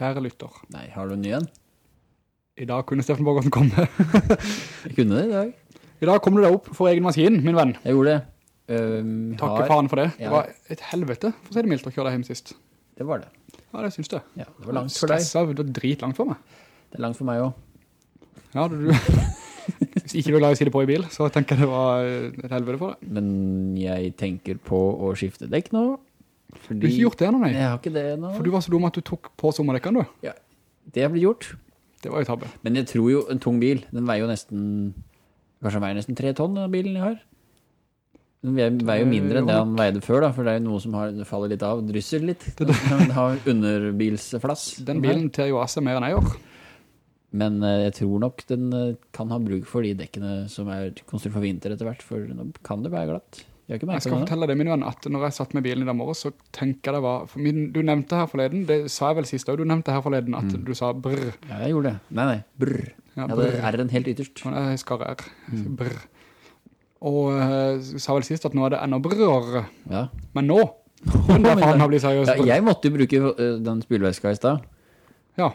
Kjære lytter. Nei, har du en ny en? I dag kunne Steffen Borgårdsen komme. Jeg kunne det i dag. I dag kom du deg opp for egen maskin, min venn. Jeg gjorde det. Um, Takk har- faen for det. Ja. Det var et helvete, for å si det mildt, å kjøre deg hjem sist. Det var det. Ja, det synes du. Ja, det var langt for deg. Stresset, det var dritlangt for meg. Det er langt for meg også. Ja, du, du Hvis ikke du er glad i å si det på i bil, så tenker jeg det var et helvete for deg. Men jeg tenker på å skifte dekk nå. Fordi Du har ikke gjort det ennå, nei. Jeg har ikke det nå. For du var så dum at du tok på sommerdekken, du. Ja, det blitt gjort. Det var jo tabbe. Men jeg tror jo en tung bil, den veier jo nesten, kanskje den veier nesten tre tonn, den bilen jeg har. Den veier, jo mindre enn det han veide før da, for det er jo noe som har, faller litt av, drysser litt. Den har underbilsflass. Den bilen ter jo av seg mer enn jeg gjør. Men eh, jeg tror nok den eh, kan ha bruk for de dekkene som er konstruert for vinter etter hvert, for nå kan det være glatt. Jeg Jeg skal det. fortelle deg, min venn, at når jeg satt med bilen i dag morgen, så tenker jeg det var, min, du nevnte her forleden, det sa jeg vel sist også, du nevnte her forleden at Mm. du sa brr. Ja, jeg gjorde det. Nei, nei, brr. Ja, Jeg hadde brr. R-en helt ytterst. Jeg skal R. Mm. Brr. Og uh, sa vel sist at nå er det enda brrere. Ja. Men nå, men da han har blitt seriøst ja, jeg måtte jo bruke uh, den spylveska i sted. Ja,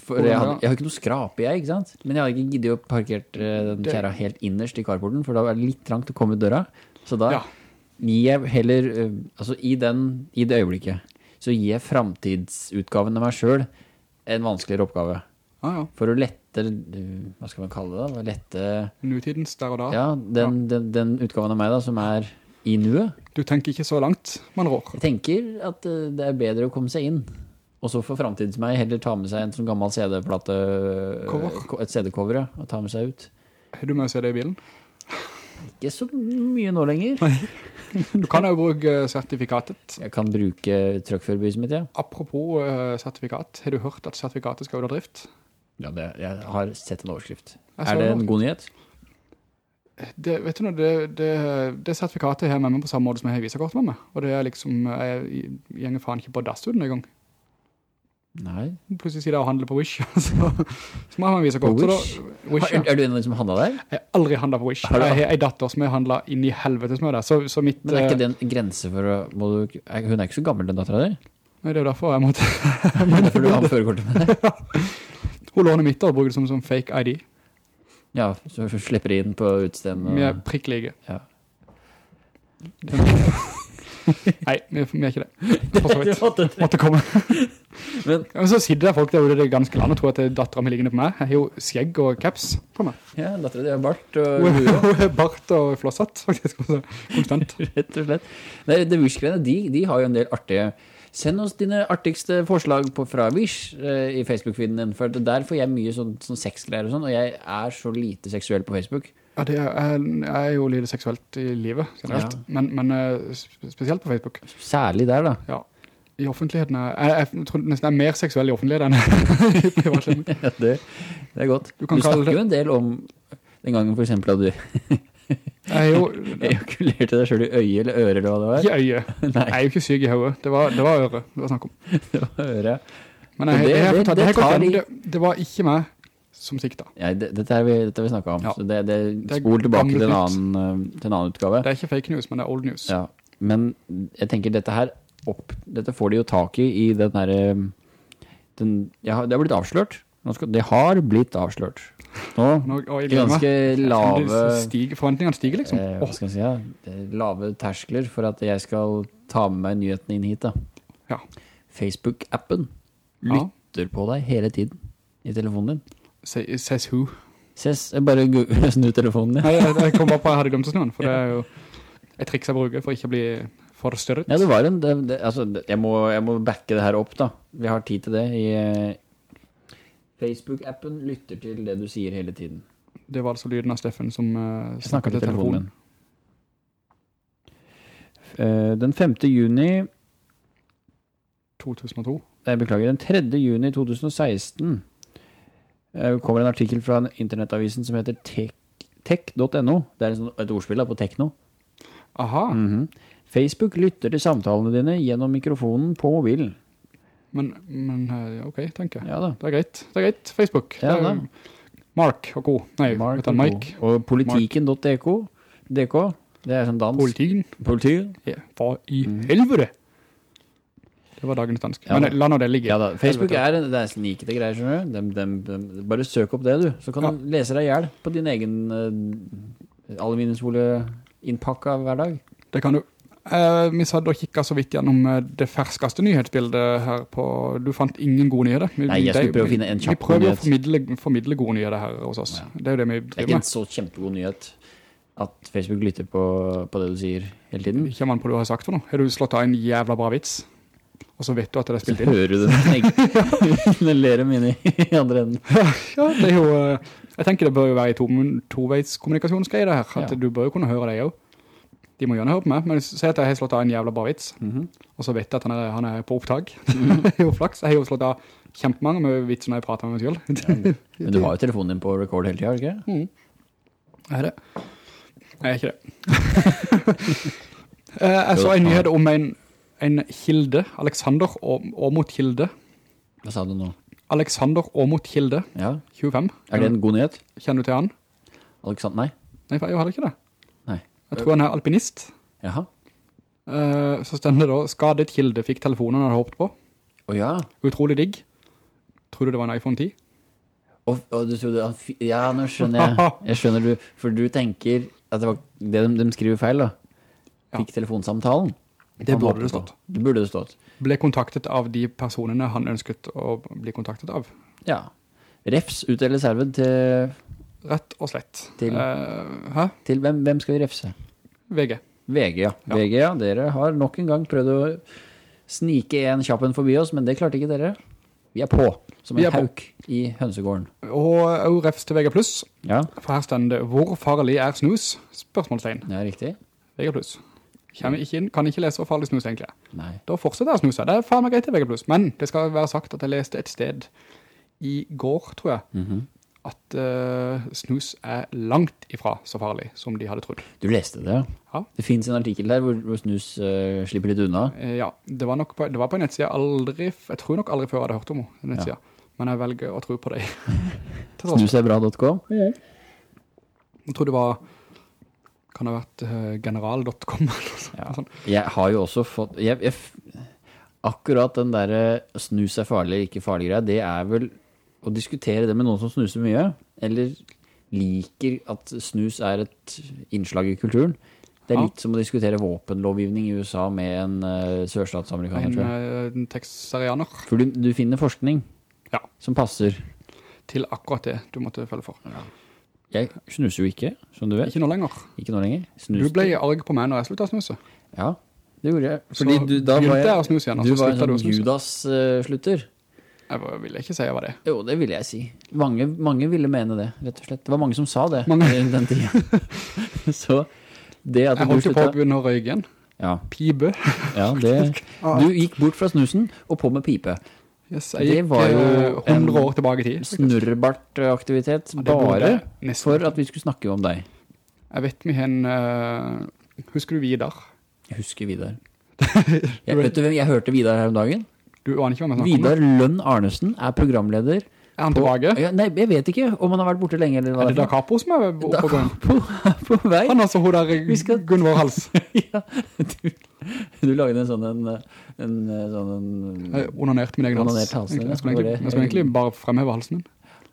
For jeg, hadde, jeg har ikke noe skrape jeg, ikke sant? Men jeg hadde ikke giddet å parkert eh, den kjæra helt innerst i carporten, for da er det litt trangt å komme ut døra. Så da Ja. Gir jeg heller, eh, altså i, den, i det øyeblikket, så gir jeg framtidsutgaven av meg selv en vanskeligere oppgave. Ah, ja. For å lette, eh, hva skal man kalle det da? Lette, Nutidens der og da. ja, den, Den, den utgaven av meg da, som er i nuet. Du tenker ikke så langt, man rår. Jeg tenker at eh, det er bedre å komme seg inn. Og så for framtids meg heller ta med seg en sånn gammel CD-plate, et CD-cover, ja, og ta med seg ut. Er du med å se det i bilen? Ikke så mye nå lenger. Du kan jo bruke eh, sertifikatet. Jeg kan bruke truckførerbeviset mitt, ja. Apropos uh, sertifikat, har du hørt at sertifikatet skal ut av drift? ja det, jeg har sett en overskrift. Er det en god nyhet? Det, vet du noe, det, det, det sertifikatet har jeg med meg på samme måte som jeg har visakortet med meg. Og det er liksom, jeg gjenger faen ikke på DAS-studien i gang. Nei. Plutselig sier det å handle på Wish, så, så må man vise Wish? Da, Wish ja. er du en av de som handler der? Jeg har aldri handlet på Wish. Jeg har en datter som har handlet inn i helvetes med det. Så, så mitt... Men er ikke eh, det en grense for å... Du, hun er ikke så gammel, den datteren der. Nei, det er derfor jeg måtte... derfor du har førerkortet med deg. Hun låner mitt og bruker det som, som fake ID. Ja, så slipper de inn på utstedet. Vi er prikk like. Ja. Nei, vi, er ikke det. For så vidt. måtte Måtte komme. Men, Men så sitter det folk der ute i det ganske landet og tror at det er datteren min liggende på meg. Jeg har jo skjegg og caps på meg. ja, datteren din er bart og hun har bart og flossatt, faktisk. også, Konstant. Rett og slett. Nei, The Wish-greiene, de, de har jo en del artige... Send oss dine artigste forslag på fra Wish eh, i Facebook-feeden din, for der får jeg mye sånn, sånn sexgreier og sånn, og jeg er så lite seksuell på Facebook. Ja, det er, jeg, er jo lite seksuelt i livet, generelt. Ja. Men, men eh, spesielt på Facebook. Særlig der da. Ja. I offentligheten er jeg, jeg tror nesten jeg er mer seksuell i offentligheten enn i privatlivet. Ja, det, det er godt. Du Du, snakker det- jo en del om den gangen for eksempel at du Jeg jo ejakulerte deg selv i øye eller øre eller hva det var. I øye. Jeg er jo ikke syk i hodet. Det var, det var øre det var snakk om. Det var øre. Men jeg, det- det, det- tar det, det var ikke meg som sikta. Ja, det, dette har vi, dette vi snakket om, Ja. så det, det, Det spol tilbake til en, annen, eh, til en annen utgave. Det er ikke fake news, men det er old news. Ja, men jeg tenker dette her opp, dette får de jo tak i i den her eh, den, ja, det har blitt avslørt skal, det har blitt avslørt nå, Nå, ganske lave Stiger, forventningene stiger liksom. eh, hva skal jeg si, ja, lave terskler for at jeg skal ta med meg nyheten inn hit da Ja. Facebook-appen lytter på deg hele tiden i telefonen din say- says who. Says, jeg bare snu telefonen din Nei, jeg, jeg kom bare på at jeg hadde glemt å snu den, for det er jo et triks jeg bruker for ikke å bli forstørret. Ja, det var en, det, det, altså, jeg, må, jeg må backe det her opp da. Vi har tid til det i uh, Facebook-appen lytter til det du sier hele tiden. Det var altså lyden av Steffen som uh, snakket, til telefonen telefonen. Uh, Den 5. juni, 2002. jeg beklager, den 3. juni 2016 eh, kommer en artikkel fra en internettavisen som heter tech- tech.no. Det er en sånn, et ordspill da, på tekno. Aha, Mhm. Facebook lytter til samtalene dine gjennom mikrofonen på mobilen. men, men eh, ok, tenker jeg. Ja da. Det er greit. Det er greit. Facebook. Ja er da. Mark og co. Nei, Mark vet du, Mike. Og politikken.dk, det er sånn dans. Politien. Politiet. Ja, hva i Mm. Det var dagens dansk. Ja, Men la nå det ligge. Ja Facebook er, det er snikete greier, skjønner du. De, de, de, bare søk opp det, du. Så kan Ja. du lese deg hjelp på din egen uh, aluminiumsfolie-innpakka hver dag. Det kan du. Eh, vi satt og kikket så vidt gjennom eh, det ferskeste nyhetsbildet her på... Du fant ingen gode nyheter. Vi, Nei, jeg skulle prøve å finne en kjapp nyhet. Vi prøver nyhet. å formidle, formidle gode nyheter her hos oss. Ja. Det er jo det vi driver med. Det er ikke en så kjempegod nyhet at Facebook lytter på, på det du sier hele tiden. Kommer man på det du har sagt for noe. Har du slått av en jævla bra vits? Og så vet du at det er spilt inn. Så hører du den Den ler min i andre enden. Ja, det er jo... eh, Jeg tenker det bør jo være i to, toveiskommunikasjonsgreie det her. At Ja. du bør jo kunne høre det jo. De må gjerne høre på meg, men se at jeg har slått av en jævla bra vits. Mhm. Og så vet jeg at han er, han er på opptak. det er jo flaks. Jeg har jo slått av kjempemange med vitser når jeg prater med meg selv. Men du har jo telefonen din på record hele tiden, ikke? Mm. Er det? Nei, ikke det. Jeg så en nyhet om en, en Kilde, Alexander Åmot Kilde. Hva sa du nå? Alexander Åmot Kilde, Ja, 25. er det en god nyhet? Kjenner du til han? Alexander? Nei? Nei, jeg hadde ikke det. Nei. Jeg tror han er alpinist. Jaha. Eh, så stender det da, skadet Kilde fikk telefonen han hadde håpet på. Å ja. Utrolig digg. Tror du det var en iPhone 10? Og, og du trodde Ja, nå skjønner jeg. Jeg skjønner du, for du tenker at det var det de, de skriver feil da. Ja. Fikk telefonsamtalen. Det burde det stått. Det burde det stått. Ble kontaktet av de personene han ønsket å bli kontaktet av. Ja. Refs utdeles herved til, Rett og slett. Til- uh, til hvem, hvem skal vi refse? VG. VG, ja. Ja. VG, ja. Dere har nok en gang prøvd å snike en kjappen forbi oss, men det klarte ikke dere. Vi er på, som en hauk i hønsegården. Og også refs til VG+, Ja, for her stender det, hvor farlig er snus? Spørsmålstegn. er riktig. VG+. Kommer ikke inn, kan ikke lese hvor farlig snus egentlig. Nei. Da fortsetter jeg å snuse. Det er faen meg greit til VG+. Men det skal være sagt at jeg leste et sted i går, tror jeg, Mhm. at uh, snus er langt ifra så farlig som de hadde trodd. Du leste det, ja. Ja. Det finnes en artikkel der hvor, hvor snus uh, slipper litt unna. Eh, ja, det var på, det var på en nettside aldri, jeg tror nok aldri før jeg hadde hørt om henne, nettsida. Men jeg velger å tro på det. For- Snuserbra.com. Jeg tror det var, kan det ha vært eh, general.com eller sånt. Ja. sånn. Jeg har jo også fått jeg, jeg, Akkurat den der eh, snus er farlig eller ikke farlig greia, det er vel å diskutere det med noen som snuser mye, eller liker at snus er et innslag i kulturen. Det er Ja. litt som å diskutere våpenlovgivning i USA med en uh, sørstatsamerikaner, tror jeg. en texarianer For du, du finner forskning Ja. som passer. til akkurat det du måtte følge for. Jeg snuser jo ikke, som du vet. Ikke nå lenger. Ikke nå lenger. Du ble arg på meg når jeg sluttet å snuse. Ja, det gjorde jeg. Så Fordi du, da var jeg jeg, å snuse igjen, du var en sluttet sånn. Judas-slutter. Jeg var- ville ikke si jeg var det. Jo, det ville jeg si. Mange, mange ville mene det, rett og slett. Det var mange som sa det Mange. den tiden. Så det at Jeg du holdt jo på å begynne å røyke igjen. Ja, Pibe. ja, det... Du gikk bort fra snusen og på med pipe. Yes, jeg gikk var jo eh, 100 en år tilbake i tid. Snurrebart-aktivitet bare for at vi skulle snakke om deg. Jeg vet vi har en... eh, husker du Vidar? Jeg husker Vidar. Jeg, vet du hvem jeg hørte Vidar her om dagen? Du aner ikke hva vi snakker om? Vidar Lønn Arnesen er programleder. Er han tilbake? Ja, nei, jeg vet ikke om han har vært borte lenge eller Er det Da Capo som er Da på gang? på, på vei. Han altså, hun der Gunvor Hals. ja, du, du lagde en sånn en, en, sånn en, Jeg onanerte min egen hals. Halsen, egentlig. Jeg skulle egentlig, jeg skulle egentlig bare fremheve halsen min.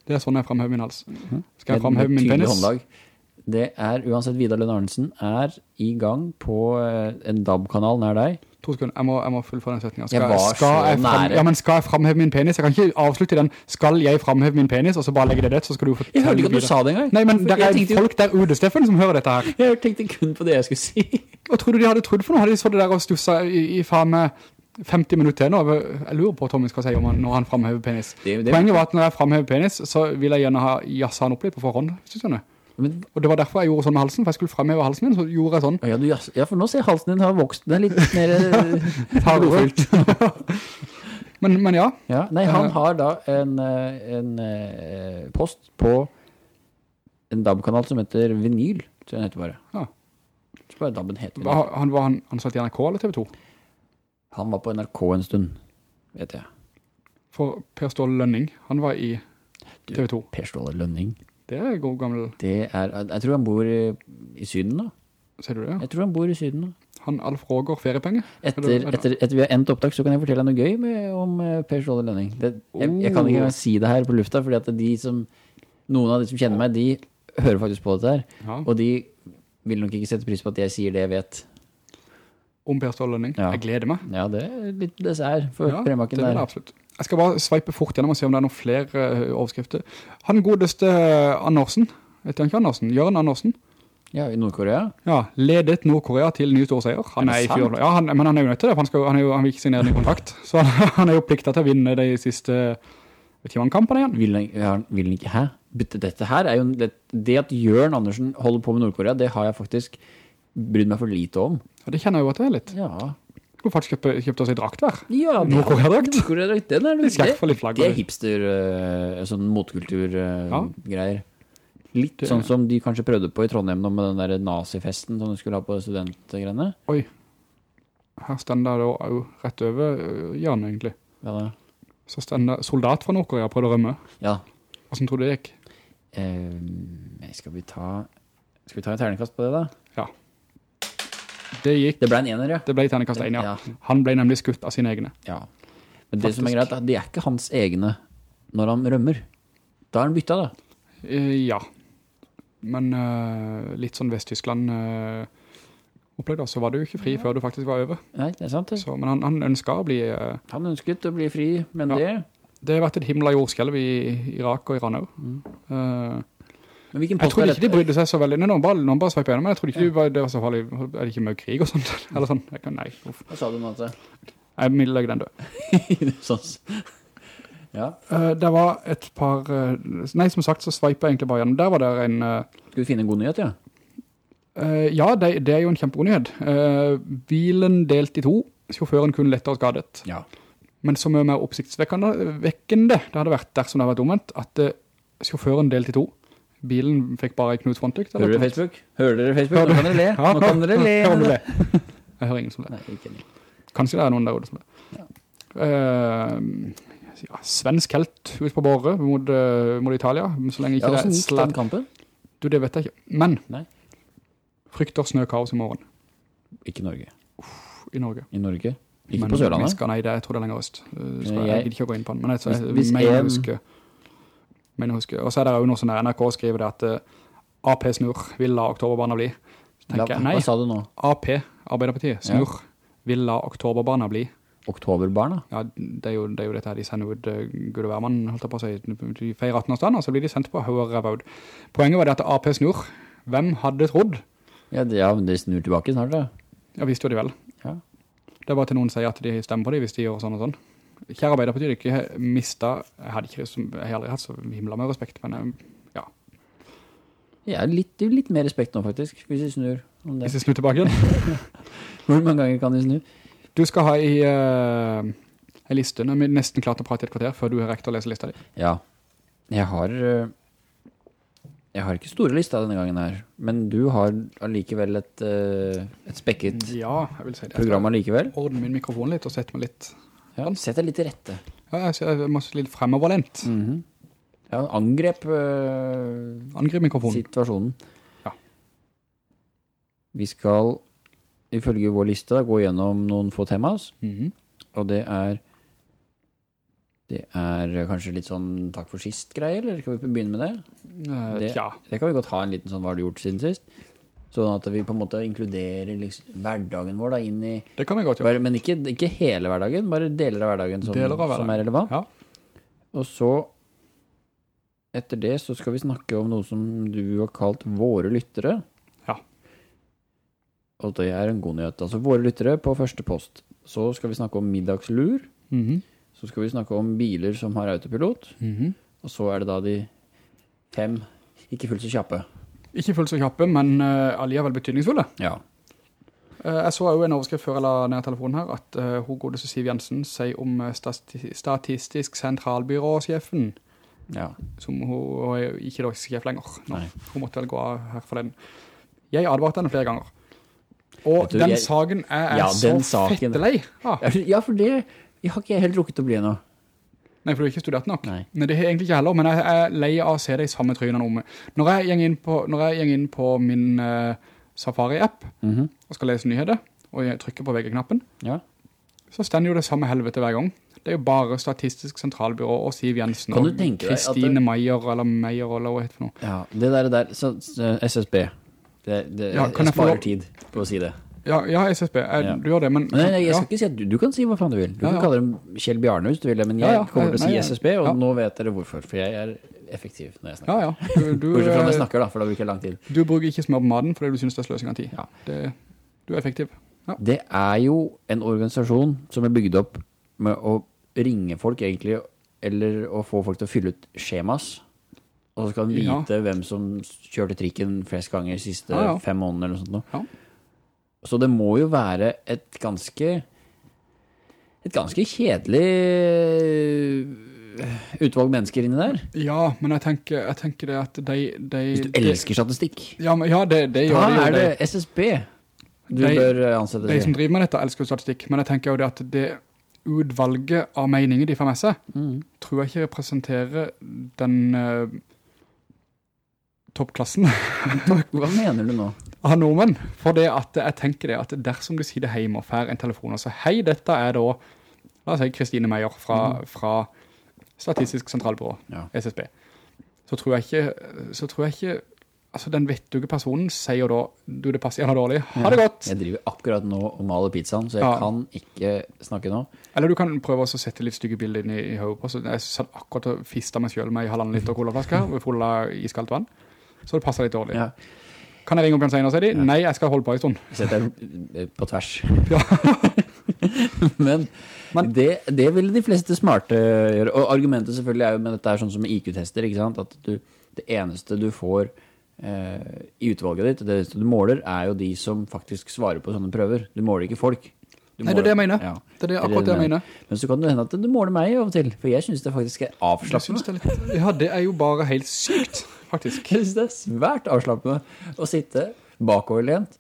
Det er sånn jeg fremhever min hals. Skal jeg fremheve min penis? håndlag. Det er uansett Vidar Lønn Arnesen er i gang på eh, en DAB-kanal nær deg. To sekunder, jeg må, jeg må fullføre den setningen. Jeg var så jeg frem, nære. Ja, men skal jeg fremheve min penis? Jeg kan ikke avslutte den, skal jeg fremheve min penis, og så bare legge det det, så skal du fortelle Jeg hørte ikke at du videre. sa det engang. Nei, men det er jo- folk der ute, Steffen, som hører dette her. Jeg tenkte kun på det jeg skulle si. Hva tror du de hadde trodd for noe? Hadde de så det der og stusset i, i faen med 50 minutter nå? Jeg lurer på hva Tommy skal si om han, når han fremhever penis. Det- det- Poenget var at når jeg fremhever penis, så vil jeg gjerne ha jassa han opp litt på forhånd, hvis du skjønner. Men, Og det var derfor jeg gjorde sånn med halsen, for jeg skulle fremheve halsen min, så gjorde jeg sånn. ja, du, ja, for nå ser jeg halsen din har vokst. Den er litt mer eh, blodfylt. Men, men ja, Ja, nei, han Eh. har da en, eh, en eh, post på en DAB-kanal som heter Vinyl, tror jeg den heter bare. Ja. Så bare DAB-en heter var han, var han ansatt i NRK eller TV 2? Han var på NRK en stund, vet jeg. For Per Ståle Lønning, han var i TV 2. Per Ståle Lønning. Det er god gammel, Det er, jeg tror han bor i, i syden da. ser du det? Ja. Jeg tror han bor i syden da. Han Alf Roger feriepenger. Etter, etter, etter vi har endt opptak, så kan jeg fortelle deg noe gøy med, om eh, Per Ståle Lønning. Det, jeg, jeg kan ikke Oh. engang si det her på lufta, fordi at de som, noen av de som kjenner meg, de hører faktisk på dette her. Ja. Og de vil nok ikke sette pris på at jeg sier det jeg vet. Om Per Ståle Lønning. Ja. Jeg gleder meg. Ja, det er litt dessert for Ja, det er vil jeg der. absolutt. Jeg skal bare sveipe fort gjennom og se om det er noen flere eh, overskrifter. Han godeste Andersen, vet han ikke Andersen? Jørgen Andersen? Ja, i Nordkorea. Ja, ledet Nord-Korea til ny storseier. Han Er er, i fjor, ja, han, men han er jo nødt til det, for han, skal, han, jo, han vil ikke signere ny kontrakt. Så han, han er jo pliktet til å vinne de siste, vet ikke hva kampene igjen. Vil han, ja, vil han ikke, hæ? Dette her er jo, det, det at Jørn Andersen holder på med Nordkorea, det har jeg faktisk brydd meg for lite om. Ja, det kjenner jeg jo at det er litt. Ja. Skulle faktisk kjøpe, kjøpt oss i drakt der. Ja, Nordkorea-drakt. Nordkorea-drakt, den er Litt kjekt for litt flagg. Det er hipster, eh, sånn motkultur-greier. Litt sånn som de kanskje prøvde på i Trondheim nå med den der nazifesten som de skulle ha på studentgreiene. Oi. Her stender det jo rett over Jan egentlig. Ja, det. Så stender soldat fra Nordkorea prøvde å rømme. ja. Hvordan tror du det gikk? Eh, skal vi ta Skal vi ta en terningkast på det, da? Det gikk. Det ble en ener, ja. Det ble i terningkast 1, ja. Ja. Han ble nemlig skutt av sine egne. ja. Men det som er greit, er at de er ikke hans egne når han rømmer. Da er han bytta, da. Eh, ja. Men uh, litt sånn Vest-Tyskland opplevde, opplegg så var du ikke fri før du faktisk var over. Nei, det er sant. det. Så, men han, han ønsket å bli... Uh, Han ønsket å bli fri, men Ja. det det har vært et himmel av jordskjelv i Irak og Iran også. Mm. Jeg trodde ikke de brydde seg så veldig, nei, nå bare, nå bare sveip jeg gjennom, men jeg trodde ikke de var, det var så farlig, er det ikke mye krig og sånt? Eller sånn, kan, nei, uff. Hva sa du nå? altså? Jeg vil legge den død. sånn. Ja. Uh, det var et par, uh, nei, som sagt, så sveipet jeg egentlig bare gjennom. Der var det en, uh, Skal du finne en god nyhet, ja? eh, ja, det, det er jo en kjempegod nyhet. Eh, bilen delt i to, sjåføren kun lettere skadet. Ja. Men så mye mer oppsiktsvekkende det hadde vært dersom det hadde vært omvendt, at sjåføren delt i to. Bilen fikk bare Knut Frontlykt. Hører dere. Facebook? Hører dere Facebook? Hører Nå kan dere le. Nå kan dere le. Jeg hører le. Jeg hører ingen som det. Nei, ikke enig. Kanskje det er noen der ute som det. Uh, ja, svensk helt ut på båret mot, eh, mot Italia, så lenge Ja, ikke det er slett. kampen? Du, det vet jeg ikke. Men, Nei. frykter snøkaos i morgen Ikke Norge. i Norge. I Norge? Ikke Men på Sørlandet? Nei, det, jeg tror det er lenger øst. Uh, skal, Jeg- jeg gidder ikke å gå inn på den, men jeg, jeg, Hvis- hvis jeg. Mener jeg husker. Og så er det jo noe sånn der, NRK skriver det at uh, AP snur, vil la oktoberbarna bli. Så tenker jeg, nei, hva sa du nå? AP, Arbeiderpartiet, snur, vil la oktoberbarna bli. Oktoberbarna? Ja, det er jo, det er jo dette her, de sender ut uh, Gud og Værmann, holdt jeg på å si, de feirer 18 årsdagen, og så blir de sendt på høyere ræva. Poenget var det at AP snur. Hvem hadde trodd? Ja, det, ja, de snur tilbake snart, da. Ja, visste jo de vel. Ja. Det er bare til noen sier at de stemmer på dem hvis de gjør sånn og sånn. Kjære Arbeiderpartiet, dere ikke mistet, jeg hadde ikke, jeg har aldri hatt så himla med respekt, men ja. ja, Jeg er litt, litt mer respekt nå, faktisk, hvis jeg snur. Om det. hvis jeg snur tilbake igjen. Hvor mange ganger kan jeg snu? Du skal ha i uh, en liste, nå er vi nesten klart å prate i et kvarter før du har rekt å lese lista di. Ja. Jeg har øh, Jeg har ikke store lista denne gangen her, men du har allikevel et, et spekket Ja, jeg si det. program allikevel. Jeg ordne min mikrofon litt og sette meg litt, Ja, sett deg litt til rette. ja, jeg, må litt fremoverlent. Mhm. Ja, angrep øh, angrep mikrofonen. situasjonen. Ja. Vi skal, ifølge vår liste, gå gjennom noen få temas, -hmm. og det er det er kanskje litt sånn takk for sist-greie, eller skal vi begynne med det? Uh, Det- ja, Det kan vi godt ha en liten sånn hva har du gjort siden sist? Sånn at vi på en måte inkluderer liksom hverdagen vår da inn i det kan vi godt gjøre. Men ikke, ikke hele hverdagen, bare deler av hverdagen som, av hverdagen. som er relevant. Ja. Og så, etter det, så skal vi snakke om noe som du har kalt våre lyttere. Ja. Og det er en god nyhet. Altså våre lyttere på første post. Så skal vi snakke om middagslur. Mhm. Så skal vi snakke om biler som har autopilot. Mhm. Og så er det da de fem ikke fullt så kjappe. Ikke fullt så kjappe, men uh, alligevel betydningsfulle. Ja. Uh, jeg så jo en overskrift før jeg la ned telefonen her, at uh, hun godeste Siv Jensen sier om eh, stati Statistisk sentralbyråsjefen, ja. som hun, hun er ikke da sjef lenger. Nå. Hun måtte vel gå av her for den. Jeg advarte henne flere ganger. Og du, den jeg- saken er, Ja, så saken- fettelei. Ja. Ja, for det jeg har ikke jeg helt rukket å bli ennå. Nei, for du har ikke studert nok. Nei. Nei, det har jeg egentlig ikke heller, men jeg er lei av å se de samme trynene om. Når jeg gjeng inn på, inn på min uh, Safari-app Mhm. og skal lese nyheter, og jeg trykker på VG-knappen, Ja. så stender jo det samme helvete hver gang. Det er jo bare Statistisk sentralbyrå og Siv Jensen Kan du og Kristine det- Meier eller Meier eller hva heter det for noe. ja. Det der, der så, så, SSB. Det, det, Ja, jeg, jeg jeg få tid på å si det. Ja, ja SSB, jeg, Ja. du gjør det, men... Nei, nei, jeg ja. ikke si at du, du kan si hva faen du vil. Du kan kalle dem Kjell Bjarne hvis du vil det, men jeg kommer til å si SSB, og nå vet dere hvorfor, for jeg er effektiv når jeg snakker. Ja, ja. Du, du, Bortsett fra når jeg eh, snakker da, for da bruker jeg lang tid. du bruker ikke smør på maden fordi du synes det er sløsing av tid. Ja. Det, du er effektiv. Ja. Det er jo en organisasjon som er bygd opp med å ringe folk egentlig, eller å få folk til å fylle ut skjemas. Og så kan vite Ja. hvem som kjørte trikken flest ganger de siste Ja, ja. fem månedene eller noe sånt. Så det må jo være et ganske et ganske kjedelig utvalg mennesker inni der. Ja, men jeg tenker, jeg tenker det at de... de Hvis du elsker statistikk, Ja, men, ja det, det gjør de Da er det SSB du De- bør eh, ansette de som driver med dette elsker statistikk, men jeg tenker jo det at det utvalget av meninger de får med seg, Mm. tror jeg ikke representerer den Uh, toppklassen Hva mener du nå? Av nordmenn. For det at jeg tenker det at dersom du sier det hjemme og får en telefon og så hei, dette er da, la oss si Kristine Meyer fra, fra Statistisk sentralbyrå, Ja. SSB, så tror jeg ikke, så tror jeg ikke, altså den vettuge personen sier da, du det passer gjerne dårlig, ha det godt. Jeg driver akkurat nå og maler pizzaen, så jeg Ja. kan ikke snakke nå. Eller du kan prøve å sette litt stygge bilder inn i, i hodet på, så jeg satt akkurat og fistet meg selv med en halvannen liter colaflaske full av iskaldt vann, så det passer litt dårlig. Ja. Kan jeg ringe opp igjen senere, sier de? Nei, jeg skal holde på en stund. Setter den på tvers. Ja. Men, Men- det, det vil de fleste smarte gjøre. Og argumentet selvfølgelig er jo med dette er sånn som IQ-tester, ikke sant? At du, det eneste du får eh, i utvalget ditt, det eneste du måler, er jo de som faktisk svarer på sånne prøver. Du måler ikke folk. Du Nei, det er det jeg mener. Ja. Det er det, akkurat det jeg mener. Men så kan det hende at du måler meg av og til, for jeg synes det faktisk er avslappende. er ja, det er jo bare helt sykt, faktisk. Jeg synes det er svært avslappende å sitte bakoverlent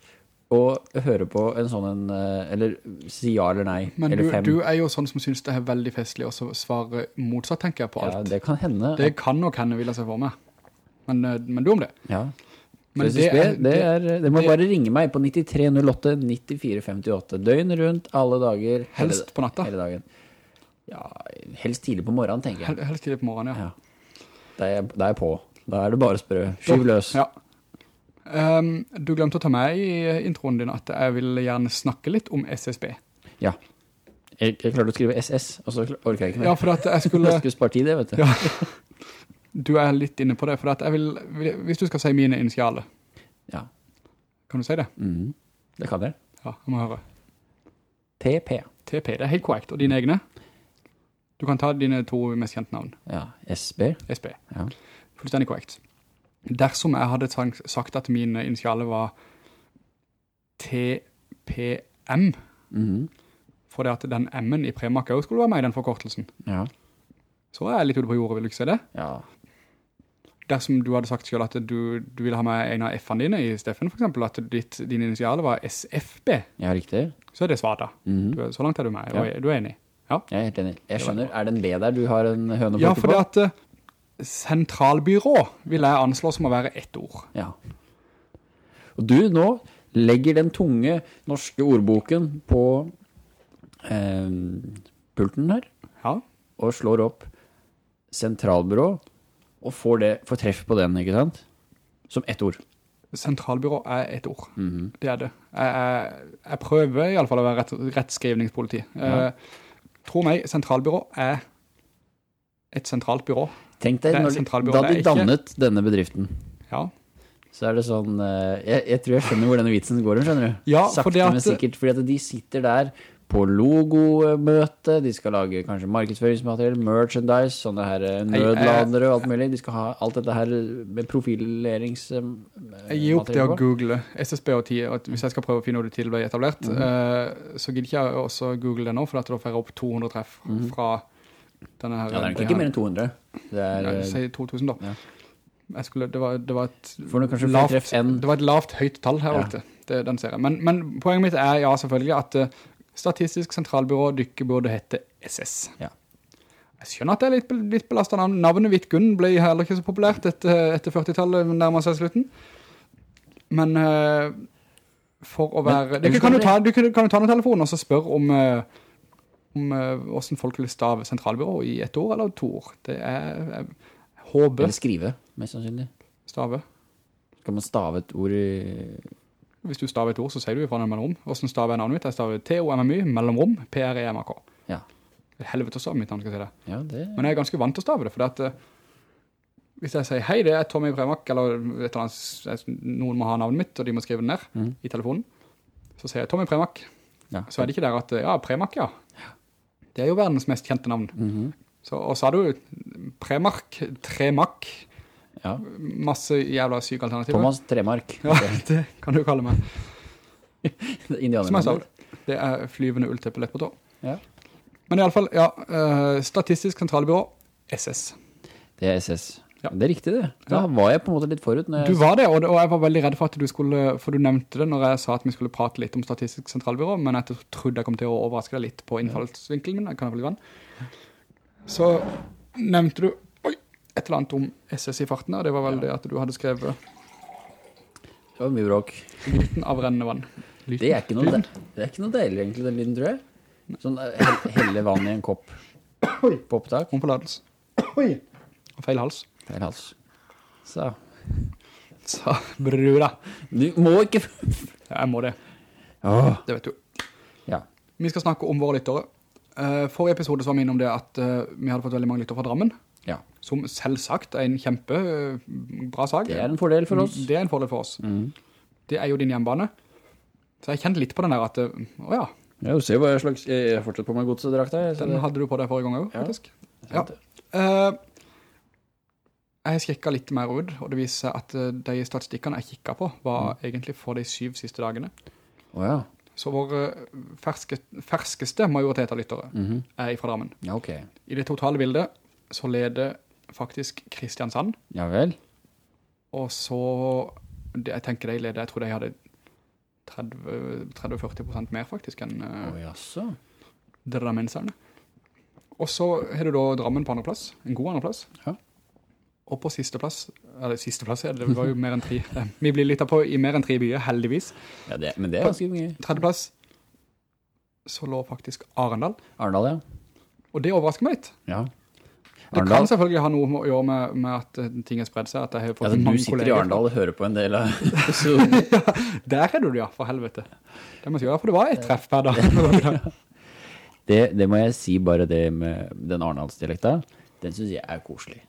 og høre på en sånn en, eh, eller si ja eller nei, Men eller du, fem. du er jo sånn som synes det er veldig festlig å svare motsatt, tenker jeg på alt. ja, det kan hende. det kan nok hende, vil jeg se for meg. Men, eh, men du om det. Ja. Men Men det er- det, er, det må det- bare ringe meg på 9308 9458. Døgn rundt, alle dager. hele- Helst på natta. Hele dagen. Ja, helst tidlig på morgenen, tenker jeg. Helst tidlig på morgenen, ja. Ja. Er, da er jeg på. Da er det bare spørre. Skyv løs. Ja. Um, du glemte å ta med i introen din at jeg vil gjerne snakke litt om SSB. Ja. Jeg, jeg klarte å skrive SS, og så orker jeg ikke mer. Ja, for at jeg skulle... Jeg skulle spart tid, det, vet du. Ja. Du er litt inne på det, for at jeg vil... Hvis du skal si mine initialer, Ja. kan du si det? Mhm. Det kan jeg. Ja, jeg må høre. TP. TP, det er helt korrekt. Og dine egne? Du kan ta dine to mest kjente navn. Ja. SB. SB. Ja. Fullstendig korrekt. Dersom jeg hadde sagt at mine initialer var TPM, Mhm. for det at den M-en i Premak også skulle være med i den forkortelsen, Ja. så er jeg litt ute på jordet, vil du ikke si det? Ja. Dersom du hadde sagt selv at du, du ville ha med en av F-ene dine i Steffen, for eksempel, at ditt, din initiale var SFB, Ja, riktig. så er det svaret da. Du er- Så langt er du med, og Ja. du er enig. Ja, Jeg er helt enig. Jeg skjønner. Er det en B der du har en høne på? ja for det at eh, sentralbyrå vil jeg anslå som å være ett ord. Ja. Og du nå legger den tunge norske ordboken på eh, pulten her, Ja, og slår opp sentralbyrå, og får, det, får treff på den, ikke sant? Som ett ord. sentralbyrå er ett ord. Mhm. Det er det. Jeg, jeg, jeg prøver i alle fall å være rett, rettskrivningspoliti. Ja. Eh, tro meg, sentralbyrå er et sentralt byrå. Tenk deg, når da de ikke- dannet denne bedriften, Ja, så er det sånn, eh, jeg, jeg tror jeg skjønner hvor denne vitsen går, skjønner du? Ja, Sakte, fordi at- men sikkert, fordi at de sitter der på logomøte, de skal lage kanskje markedsføringsmateriell, merchandise, sånne her nødlandere nødladere og alt mulig. De skal ha alt dette her med profileringsmateriell. jeg gir opp det å google SSB og 10, og at hvis jeg skal prøve å finne noe til ble etablert, mm -hmm. så gidder ikke jeg også google det nå, for da får jeg opp 200 treff fra denne her. Ja, det er ikke mer enn 200. Det er, Ja, eh, si 2000 da. Ja. Skulle, det, var, det, var lavt, det var et lavt høyt tall her, Ja. Det, den ser jeg. Men, men poenget mitt er ja, selvfølgelig at eh, Statistisk sentralbyrå dykker burde hette SS. Ja. Jeg skjønner at det er litt, litt belastet navn. Navnet Vidtgunn ble heller ikke så populært etter, etter 40-tallet nærmere seg slutten. Men uh, for å være... Men- du, kan jo ta, ta noen telefoner og så spørre om, eh, om eh, hvordan folk vil stave sentralbyrå i ett ord eller to ord. Det er HB. Eller skrive, mest sannsynlig. stave. Skal man stave et ord i... Hvis du staver et ord, så sier du ifra en mellomrom. Hvordan staver jeg navnet mitt? Jeg staver T-O-M-M-Y, mellomrom, P-R-E-M-A-K. Ja. Helvete å stave mitt navn, skal jeg si det. Ja, det... Men jeg er ganske vant til å stave det, for at, eh, hvis jeg sier, hei, det er Tommy Premak, eller et eller annet, noen må ha navnet mitt, og de må skrive det ned mm. i telefonen, så sier jeg Tommy Bremak. Ja. Så er det ikke der at, ja, Bremak, ja. Det er jo verdens mest kjente navn. Mhm. Så, og så har du Premark, Tremak, ja. masse jævla syke alternativer. Thomas Tremark. Ja, det kan du kalle meg. Som jeg sa, det er flyvende ullteppe lett på tå. Ja. Men i alle fall, ja, eh, Statistisk sentralbyrå, SS. Det er SS. Ja. Det er riktig det. Da Ja. var jeg på en måte litt forut. Du var det, og, jeg var veldig redd for at du skulle, for du nevnte det når jeg sa at vi skulle prate litt om Statistisk sentralbyrå, men jeg trodde jeg kom til å overraske deg litt på innfallsvinkelen min, jeg kan jeg få litt vann. Så nevnte du, oi, et eller annet om SS i farten, og det var vel det at du hadde skrevet Det var mye bråk. lyten av rennende vann. Lyten. Det er ikke noe, Lyden. det er ikke noe deilig egentlig, den lyden, tror jeg. Sånn eh, helle vann i en kopp på opptak. Om forlatelse. Oi. Og feil hals. Hals. Så. Så, brura. Du må ikke... Jeg må det, Åh. det vet du. Ja. Vi skal snakke om våre lyttere. Eh, forrige episode så var vi innom det at eh, vi hadde fått veldig mange lyttere fra Drammen, ja. som selvsagt er en kjempebra sag. Det er en fordel for oss. Det er en fordel for oss. Mm. Det er jo din hjembane. Så jeg kjente litt på den der at, åja. å ja, Ja, du ser hva slags... Jeg har fortsatt på meg godsdrakta. den hadde du på deg forrige gang også, Ja. faktisk. Ja. Eh, jeg sjekka litt mer ut, og det viser seg at eh, de statistikkene jeg kikket på var egentlig for de syv siste dagene. Åja. Så vår eh, ferske, ferskeste majoritet av lyttere Mhm. er fra Drammen. Ja, ok. I det totale bildet så leder faktisk Kristiansand, Ja vel. og så, jeg tenker de leder, jeg tror de hadde 30-40% mer faktisk enn oh, Å, drammenserne. Og så har du da Drammen på andre plass, en god andre plass. Ja. Og på siste plass, eller siste plass er det, var jo mer enn tre. Vi blir lyttet på i mer enn tre byer, heldigvis. Ja, det, men det er ganske mye. Tredje plass, så lå faktisk Arendal. Arendal, ja. Og det overrasker meg litt. Ja. Det kan selvfølgelig ha noe å gjøre med, med at eh, ting har spredt seg, at jeg har fått Ja, du mange sitter i. Arendal og hører på en del av episoden. Der er du, ja, for helvete. Det må jeg gjøre, for det var et treff per dag. Det, det må jeg si bare det med den Arendalsdialekta. Den synes jeg er koselig.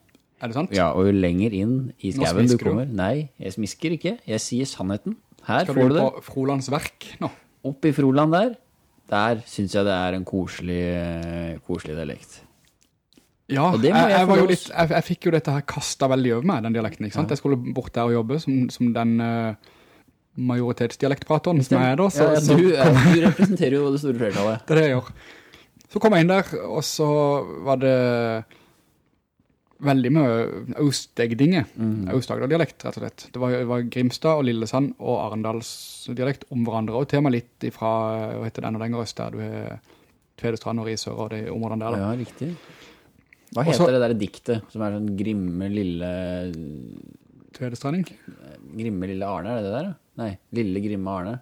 Er det sant? Ja, og jo lenger inn i skaven du kommer... du. Nei, jeg smisker ikke. Jeg sier sannheten. Her Skal du det. Skal du på Frolands verk nå? Opp i Froland der. Der synes jeg det er en koselig, eh, koselig dialekt. Ja, jeg, jeg, litt, jeg, jeg fikk jo dette her kastet veldig over meg, den dialekten, ikke sant? Jeg skulle bort der og jobbe som, som den uh, majoritetsdialektprateren som jeg er da, så, ja, ja, du, er- du representerer jo det store flertallet. det er det jeg gjør. Så kom jeg inn der, og så var det veldig mye Aust-Egdinge, Mm. Aust-Agder-dialekt, rett og slett. Det var, det var Grimstad og Lillesand og Arendals-dialekt om hverandre, og tema litt ifra, hva heter det, enda lenger øst der du er Tvedestrand og Risør og de områdene der. Da. Ja, riktig. Hva heter Også, det der diktet som er sånn grimme lille Tvedestranding. Grimme lille Arne, er det det der? Nei, lille grimme Arne.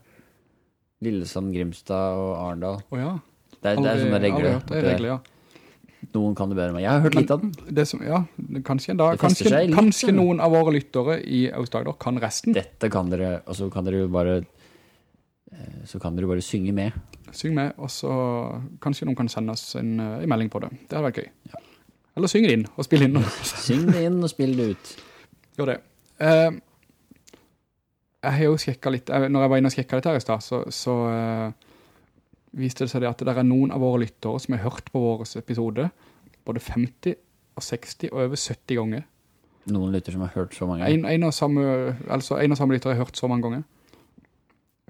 Lillesand, Grimstad og Arendal. Åja, Det er, det er sånne regler. Det er regler, ja. Noen kan det bedre med. Jeg har hørt litt av den. Det som, ja, kanskje, da, kanskje, litt, kanskje noen av våre lyttere i Aust-Agder kan resten. Dette kan dere, og så kan dere jo bare eh, så kan dere bare synge med. Syng med, og så kanskje noen kan sende oss en, eh, en melding på det. Det hadde vært gøy. Eller syng det inn, og spill inn. Syng det inn og spill det ut. Gjør det. Uh, jeg har jo sjekket litt, når jeg var inne og sjekket litt her i sted, så, så eh, viste det seg at det er noen av våre lyttere som har hørt på våres episode, både 50 og 60 og over 70 ganger. Noen lytter som har hørt så mange. En, en, av, samme, altså en og samme lytter har hørt så mange ganger.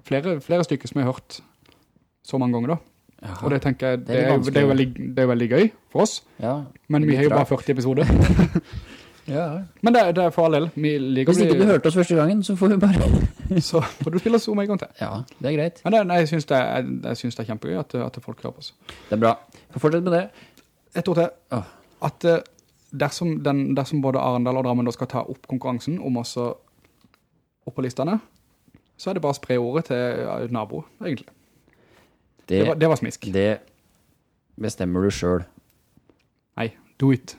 Flere, flere stykker som har hørt så mange ganger da. Jaha. Og det tenker jeg, Det det er det er, veldig, det er veldig gøy for oss, Ja. men vi har jo bare 40 episoder. ja. Men det, det er for all del, vi Hvis ikke du hørte oss første gangen, så får vi bare... så får du spille Zoom om en gang til. Ja, det er greit. Men det, nei, jeg synes det er, jeg synes det er kjempegøy at, at folk hører på oss. Det er bra. Får fortsette med det. Et ord til. Oh. At eh, dersom, den, dersom både Arendal og Drammen skal ta opp konkurransen om oss opp på listene, så er det bare å spre ordet til nabo, egentlig. Det, Det var, det var smisk. det bestemmer du selv. Nei, do it.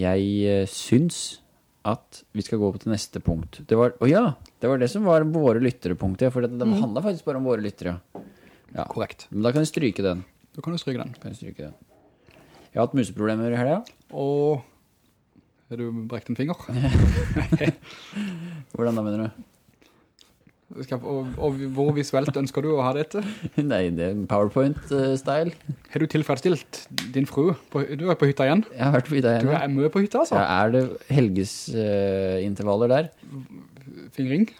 Jeg eh, syns at vi skal gå på til neste punkt. Det var, å ja, det var det som var våre lytterepunkter, for det, det handlet faktisk bare om våre lyttere. Ja. Korrekt. Men da kan du stryke den. Da kan du stryke den. Kan du stryke den. Jeg har hatt museproblemer i helga. Og har du brekt en finger? Hvordan da mener du? Skal, og, og hvor visuelt ønsker du å ha dette? Nei, det er PowerPoint-style. Har du tilfredsstilt din fru? På, du er på hytta igjen? Jeg har vært på hytta igjen. Du er mye på hytta, altså. Ja, er det helgesintervaller uh, der? Fingring.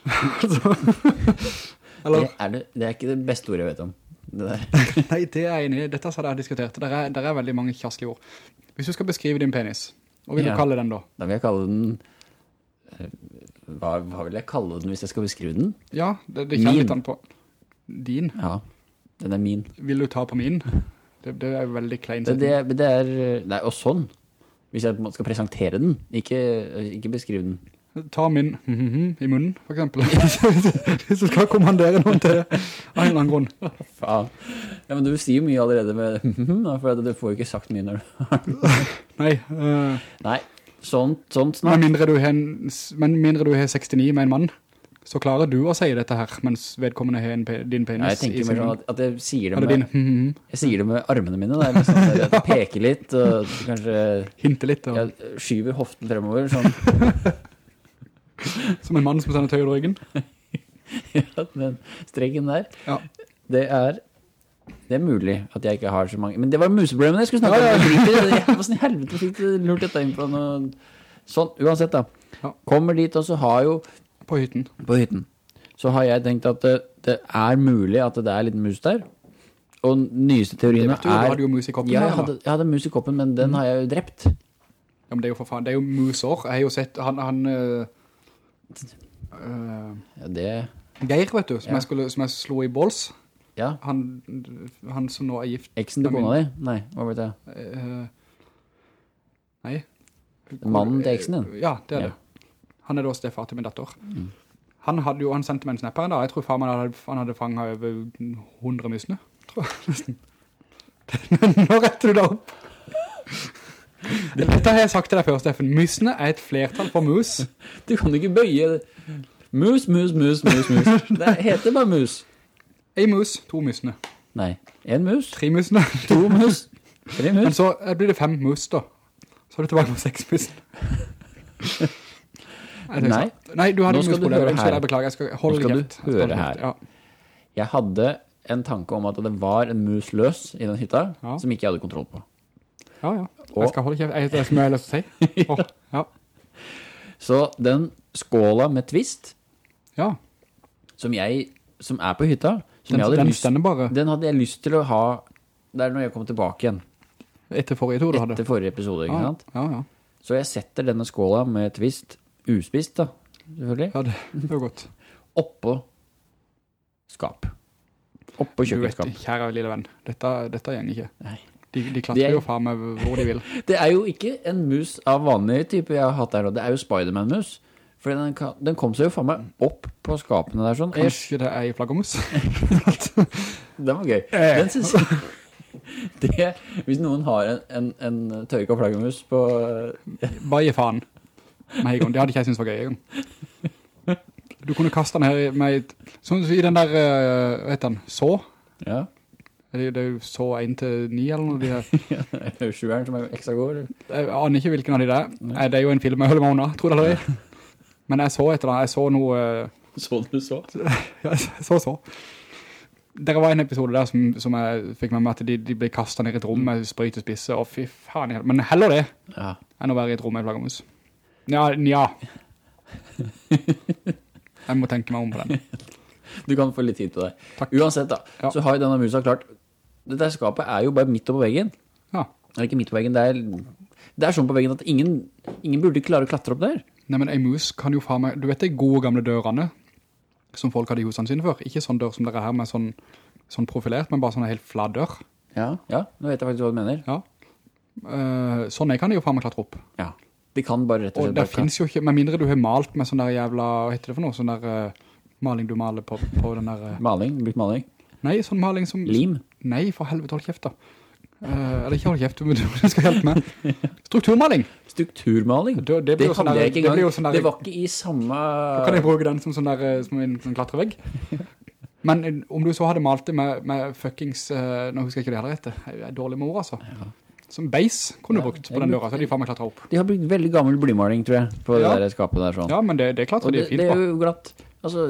Altså. Det er, det, det er ikke det beste ordet jeg vet om. Det nei, det er enig. Dette har jeg diskutert. Der er, der er veldig mange kjasslige ord. Hvis du skal beskrive din penis, hva vil Ja. du kalle den da? Da vil jeg kalle den eh, hva, hva vil jeg kalle den hvis jeg skal beskrive den? Ja, det, det kommer litt an på. Din. Ja, den er min. Vil du ta på min? Det, det er veldig klein Det, det, det er, nei, og sånn. Hvis jeg skal presentere den, ikke, ikke beskrive den. Ta min mhm, i munnen, for eksempel. Hvis du skal kommandere noen til det, av en eller annen grunn. Faen. Ja, men du sier jo mye allerede med for du får jo ikke sagt mye når du... har Nei, Uh... Nei, sånt, sånt men mindre du har en- men mindre du har 69 med en mann, så klarer du å si dette her, mens vedkommende har pe din penis Nei, jeg tenker meg sånn at, jeg sier det med, mhm, jeg sier det med armene mine. Der, liksom, at jeg peker litt, og kanskje hinte litt, og, jeg skyver hoften fremover, sånn. som en mann som sender tøy i ryggen. Ja, den streken der. Ja. Det er det er mulig at jeg ikke har så mange Men det var museproblemene jeg skulle snakke Ja, ja, om. Jeg driter sånn det. Helvete fikk du lurt dette inn på noe Sånn, uansett da. Kommer dit, og så har jo På hytten. på hytten, så har jeg tenkt at det, det er mulig at det er litt mus der. Og nyeste teoriene vet du, er hadde jo mus i koppen. Ja, jeg hadde, jeg hadde mus i koppen, men den har jeg jo drept. Ja, men det er jo for faen, det er jo musår. Jeg har jo sett, han, han øh, øh, Ja, det Geir, vet du, som, Ja. jeg skulle, som jeg slo i båls. Ja. Han, han som nå er gift. Eksen til kona di? Nei, hva vet jeg? Uh, nei. Mannen til eksen din? Ja, det er Ja. det. Han er da stefar til min datter. Han hadde jo, han sendte meg en snap her en dag. Jeg tror far min hadde, han hadde fanget over 100 musene. Tror jeg nesten. Nå retter du deg opp. Dette har jeg sagt til deg før, Steffen. Musene er et flertall for mus. Du kan ikke bøye. Mus, mus, mus, mus, mus. Det heter bare mus. En mus, to musene. Nei, en mus, Tre musene. to mus, tre mus. Men så eh, blir det fem mus da. Så er det tilbake på seks mus. Nei. Nei, du hadde du musproblemer. jeg beklager. Jeg skal holde Nå skal du. Høre her. Ja. Jeg hadde en tanke om at det var en mus løs i den hytta, Ja. som ikke jeg hadde kontroll på. ja, ja. Og- Jeg skal holde kjeft. Det er som jeg har lyst til å si. Oh, ja. Så den skåla med twist, ja. som jeg, som er på hytta, Den, den lyst, bare den hadde jeg lyst til å ha, det er når jeg kom tilbake igjen, etter forrige hadde. etter forrige episode, ikke sant? ja, ja. Så jeg setter denne skåla med twist, uspist da, selvfølgelig, Ja, det, var godt. oppå skap. Oppå Du vet, kjære lille venn, dette, dette gjeng ikke. Nei. De, de klatrer er- jo faen meg hvor de vil. Det er jo ikke en mus av vanlig type jeg har hatt der, nå. det er jo Spiderman-mus. For den, den kom seg jo faen meg opp på skapene der sånn. Jeg, Kanskje det er i flaggermus? den var gøy. Eh. Den synes jeg... Det, hvis noen har en, en, en tørka flaggermus på... Bare gi faen. Nei. Det hadde ikke jeg syntes var gøy. engang. Du kunne kaste den her med et- Sånn som i den der, eh, hva heter den, så? Ja, Er Det, det er jo så 1-9 eller noe. De her. det er sjueren som er ekstra god. eller? Jeg aner ikke hvilken av de der. er Det er jo en film jeg holder meg unna, tror du eller ei. Men jeg så etter det. Jeg så noe... eh, Så du så? Ja, så så. Det var en episode der som, som jeg fikk med meg at de, de ble kastet ned i et rom med sprit og fy faen, men heller det Ja. enn å være i et rom med flaggermus. Ja, ja. Jeg må tenke meg om på den. Du kan få litt tid på deg. Takk. Uansett da, Ja. så har jo denne musa klart... dette skapet er jo bare midt på veggen. Ja. Eller ikke midt på veggen, det er, det er sånn på veggen at ingen, ingen burde klare å klatre opp der. Nei, men en mus kan jo faen meg... Du vet de gode gamle dørene som folk hadde i husene sine før? Ikke sånn dør som dere er her med sånn, sånn profilert, men bare sånn helt flad dør. Ja, ja, nå vet jeg faktisk hva du mener. Ja. Uh, sånn kan de jo faen meg klatre opp. Ja. De kan bare rett og slett... Og det finnes jo ikke, med mindre du har malt med sånn der jævla, hva heter det for noe, sånn der uh, Maling du maler på, på den der... Uh... Maling, brukt maling. Nei, sånn maling som... Lim. Nei, for helvete, hold kjeft da. Eh, eller ikke hold kjeft, men du skal hjelpe meg. Strukturmaling. Strukturmaling. Det, det, det jo sånn der, jeg ikke engang. sånn Det var ikke i samme... Da kan jeg bruke den som sånn der, eh, som en sånn klatrevegg. Men eh, om du så hadde malt det med, med fuckings, uh, nå husker jeg ikke det heller etter, jeg er dårlig med ord altså. Som base kunne du Ja, brukt på den døra, så de faen meg klatret opp. De har brukt veldig gammel blymaling, tror jeg, på Ja. det der skapet der sånn. Ja, men det, det klatrer de det, på. det er jo glatt. Altså,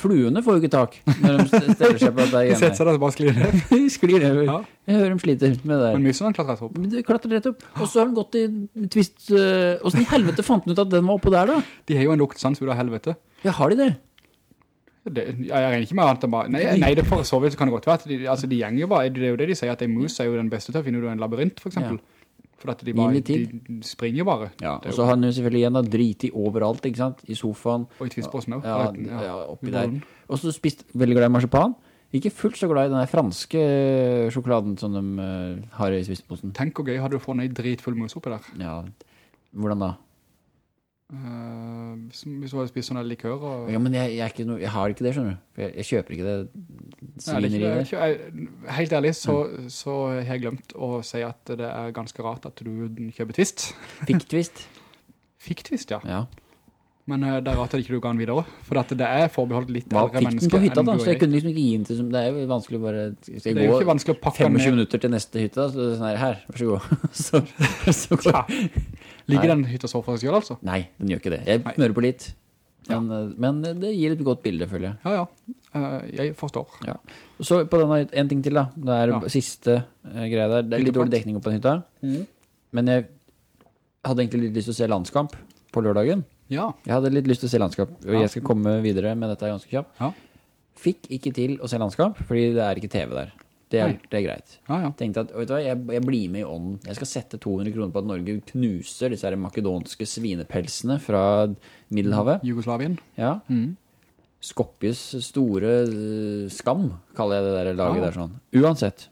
fluene får jo ikke tak når de steller seg på dette De setter seg der og bare sklir ned. De sklir ned. Ja. Jeg hører de sliter med det Men der. mysen klatret klatrer opp. Men det klatrer rett opp. Og så har de gått i twist... Uh, hvordan i helvete fant den ut at den var oppe der da? De har jo en luktsans ut av helvete. Ja, har de det? Det, jeg regner ikke med annet enn bare, nei, nei, det for så vidt kan det godt være de, altså de gjenger jo bare, det er jo det de sier, at en mus er jo den beste til å finne ut en labyrint, for eksempel. For at de bare, de springer bare. Ja, og så har han jo selvfølgelig igjen da dritig overalt, ikke sant? I sofaen. Og i tvistbåsen også. Ja, ja, oppi der. Og så spist veldig glad i marsipan. Ikke fullt så glad i den der franske eh, sjokoladen som de eh, har i svisposen. Tenk hvor gøy hadde du fått en dritfull mus oppi der. Ja, hvordan da? Som- hvis du hadde spist sånne likør og... Ja, men jeg, jeg, noe, jeg har ikke det, skjønner du. Jeg, jeg kjøper ikke det er svineriet der. helt ærlig så, så har jeg glemt å si at det er ganske rart at du kjøper twist. Fikk-twist. Fikk twist, ja. Ja. Men uh, det er rart at ikke du ga den videre. For det er forbeholdt litt Hva eldre fikk den på hytta da? Så jeg kunne liksom ikke gi den til som Det er jo vanskelig å bare Det er jo ikke vanskelig å pakke den 25 ned. minutter til neste hytte da? Så det er sånn her, her, vær så god. så, så går Ja. Ligger den hytta så for seg selv, altså? Nei, den gjør ikke det. Jeg Nei. smører på litt. Men, ja. men det gir et godt bilde, føler jeg. Ja, ja. Eh, jeg forstår. Ja. Så på denne, en ting til da. Det er Ja. siste eh, greia der. Det er litt dårlig dekning opp på den hytta. Mm. Men jeg hadde egentlig litt lyst til å se landskamp på lørdagen. Ja. Jeg hadde litt lyst til å se landskap, og jeg skal komme videre med dette ganske kjapt. Ja. Fikk ikke til å se landskap, fordi det er ikke TV der. Det er, det er greit. Ja, ja. Tenkte at, vet du hva, jeg, jeg blir med i ånden. Jeg skal sette 200 kroner på at Norge knuser disse her makedonske svinepelsene fra Middelhavet. Jugoslavien. Ja. Mm. Skopjes store eh, skam, kaller jeg det der laget Ja. der sånn. Uansett,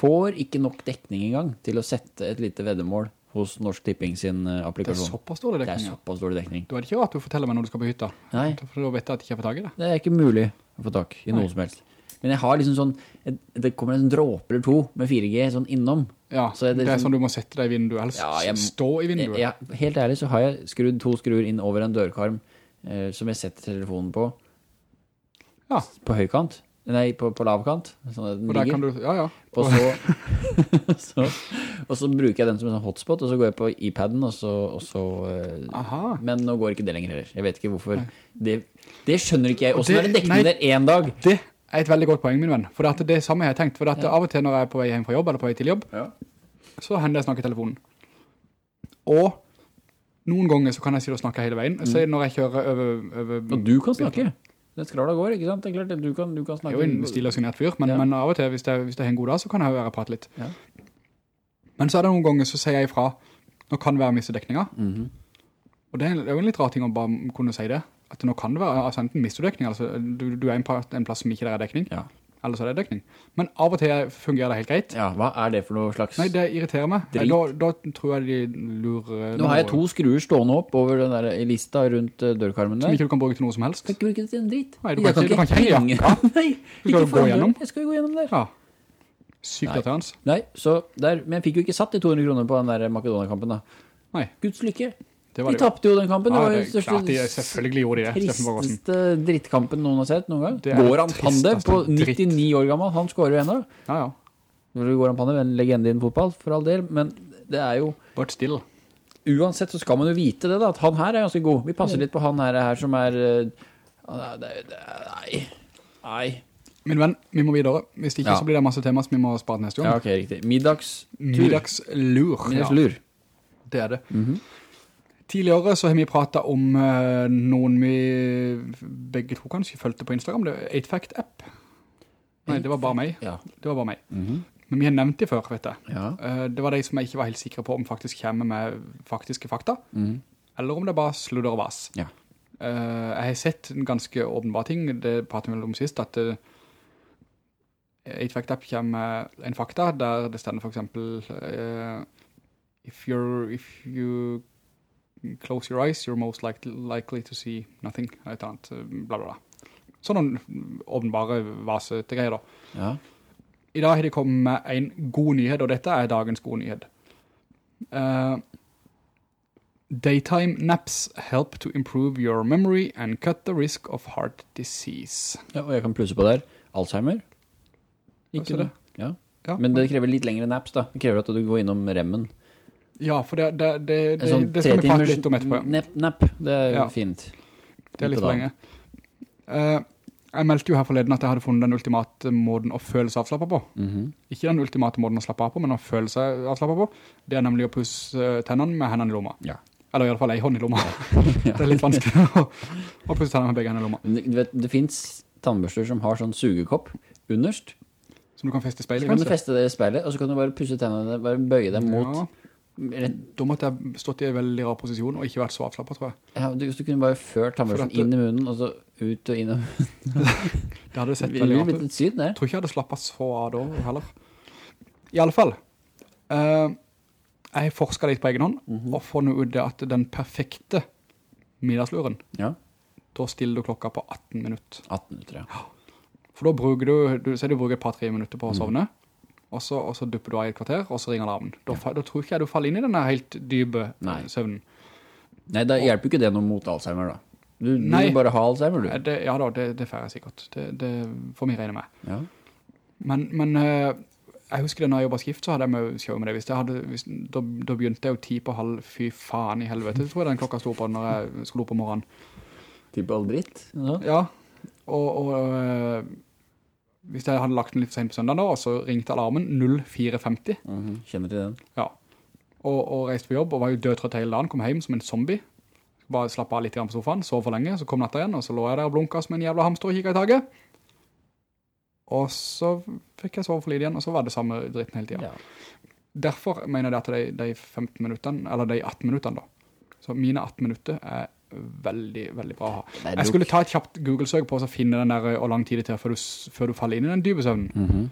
får ikke nok dekning engang til å sette et lite veddemål hos Norsk Tipping sin applikasjon. Det er såpass dårlig Det er såpass dårlig dekning. Du er ikke rart du forteller meg når du skal på hytta. Nei. For da vet jeg at jeg ikke får tak i det. Det er ikke mulig å få tak i Nei. noe som helst. Men jeg har liksom sånn, det kommer en dråpe eller to med 4G sånn innom. Ja, Så det det er sånn, sånn du må sette deg i vinduet, eller Ja, jeg- stå i vinduet. Jeg, helt ærlig så har jeg skrudd to skruer inn over en dørkarm eh, som jeg setter telefonen på. Ja. På høykant. Nei, på, på lavkant. Sånn Og der kan du, ja, ja. Og så, så, og så bruker jeg den som en sånn hotspot, og så går jeg på iPaden, og så, og så eh, Aha. Men nå går ikke det lenger heller. Jeg vet ikke hvorfor. Det, det skjønner ikke jeg. Og Hvordan er det dekkende der en dag? Det er et veldig godt poeng, min venn. For det er det samme jeg har tenkt. For det er av og til når jeg er på vei hjem fra jobb, eller på vei til jobb, Ja. så hender jeg snakker i telefonen. Og noen ganger så kan jeg si det og snakke hele veien. Så når jeg kjører over... over Og du kan snakke. Den det går, ikke sant? Det er klart, du kan, du kan Jeg er jo en stille og signert fyr, men, Ja. men av og til, hvis det, hvis det er en god dag, så kan jeg være og prate litt. Ja. Men så er det noen ganger så sier jeg ifra, nå kan det være misdekninger. Mhm. Og det er, det er jo en litt rar ting å bare kunne si det. At nå kan det være, altså enten mister du dekning, altså du, du er en, en plass som ikke der er dekning, Ja. eller så er det dekning. Men av og til fungerer det helt greit. ja, hva er det for noe slags... Nei, det irriterer meg. Drit. Da, da tror jeg de lurer... Nå har jeg to skruer stående opp over den der lista rundt dørkarmen dørkarmen Som ikke du kan bruke til noe som helst. Kan ikke bruke det til en dritt. Nei, du kan ikke- du kan ikke henge jakka. Nei, ikke gjennom. Jeg skal jo gå gjennom der. Ja. Sykt at hans. Nei, så der, men jeg fikk jo ikke satt de 200 kroner på den der Makedonakampen da. Nei, Guds lykke. Det var De tapte jo. den kampen. Ja, det var det er klart de, selvfølgelig gjorde det, tristeste drittkampen noen har sett noen gang. Er Goran det Pandev på tristeste dritt. 99 år gammel, han skårer jo ennå. Ja, ja. Goran Pandev, en legende innen fotball, for all del, men det er jo But still. Uansett så skal man jo vite det da, at han her er ganske god. Vi passer litt på han her, her som er... eh, er- er- er- nei, nei. Min venn, vi må videre. Hvis ikke Ja. så blir det masse tema som vi må spare neste neste Ja, gang. ok, riktig. Middagstur. Middagslur. Ja, det er det. Mhm. Tidligere så har vi pratet om eh, noen vi begge to kanskje følte på Instagram. Det er 8fact-app. Nei, det var bare meg. Ja. Det var bare meg. Mhm. Men vi har nevnt det før, vet jeg. Ja. Eh, det var de som jeg ikke var helt sikre på om faktisk kommer med faktiske fakta, Mhm. eller om det bare sludder og vas. Ja. Eh, jeg har sett en ganske åpenbar ting, det pratet vi om sist, at uh, 8fact-app kommer en fakta der det stender for eksempel if, you're, if you close your eyes, you're most likely, likely to see nothing, et eller annet, eh, bla bla bla. Sånne åpenbare vasete greier da. Ja. I dag har de kommet med en god nyhet, og dette er dagens gode nyhet. Uh, daytime naps help to improve your memory and cut the risk of heart disease. ja, og jeg kan plusse på der. Alzheimer. Ikke det. det. Ja. Ja. Men det krever litt lengre naps da. Det krever at du går innom remmen. Ja, for det, det, det, det, sånn det skal vi prate litt om etterpå. ja. Nepp, nepp, Det er Ja. fint. Det er litt for lenge. Uh, jeg meldte jo her forleden at jeg hadde funnet den ultimate måten å føle seg avslappet på. Mhm. Ikke den ultimate måten å slappe av på, men å føle seg avslappet på. Det er nemlig å pusse eh, tennene med hendene i lomma. Ja. Eller i alle fall ei hånd i lomma. Det er litt vanskelig å, å pusse tennene med begge hendene i lomma. Du vet, det finnes tannbørster som har sånn sugekopp underst. Som du kan feste i speilet. Så kan du feste det i speilet, og så kan du bare pusse tennene, bare bøye dem mot... Ja, da måtte jeg stått i en veldig rar posisjon og ikke vært så avslappet, tror jeg. ja, du, du kunne bare ført tannbørsen at- inn i munnen, og så ut og inn. Og, Det hadde sett veldig rart ut. Jeg tror ikke jeg hadde slappet så av da heller. I alle fall, uh, jeg forsket litt på egen hånd, Mhm. og funnet ut det at den perfekte middagsluren, Ja, da stiller du klokka på 18 minutter. 18 minutter, ja. For da bruker du, du du bruker et par-tre minutter Mhm. på å sovne, og så, og så dupper du av i et kvarter, og så ringer alarmen. Da, da tror ikke jeg du faller inn i denne helt dype eh, Nei. søvnen. Nei, da hjelper ikke det noe mot Alzheimer, da. Du, du Nei. vil bare ha Alzheimer, du. Det, ja da, det, det får jeg sikkert. Det, det får vi regne med. Ja. Men, men eh, jeg husker det når jeg jobbet skift, så hadde jeg med show med det. Hvis jeg hadde, hvis, da, da begynte jeg jo ti på halv, fy faen i helvete, tror jeg den klokka stod på når jeg skulle opp om morgenen. Ti på halv dritt. Ja. Ja, og, og eh, hvis jeg hadde lagt den litt for sent på søndag da, og så ringte alarmen 0450, Mhm, Kjenner til den. ja, og, og reiste på jobb, og var jo dødtrøtt hele dagen, kom hjem som en zombie, bare slapp av litt på sofaen, sov for lenge, så kom natta igjen, og så lå jeg der og blunket som en jævla hamster og kikket i taget. Og så fikk jeg sove for lite igjen, og så var det samme dritten hele tiden. Ja. Derfor mener jeg at de, de 15 minutterne, eller de 18 minutterne da, så mine 18 minutter er veldig, veldig bra å ha. Jeg skulle ta et kjapt Google-søk på å finne den der, og lang tid det til før du, før du faller inn i den dype søvnen. Mm -hmm.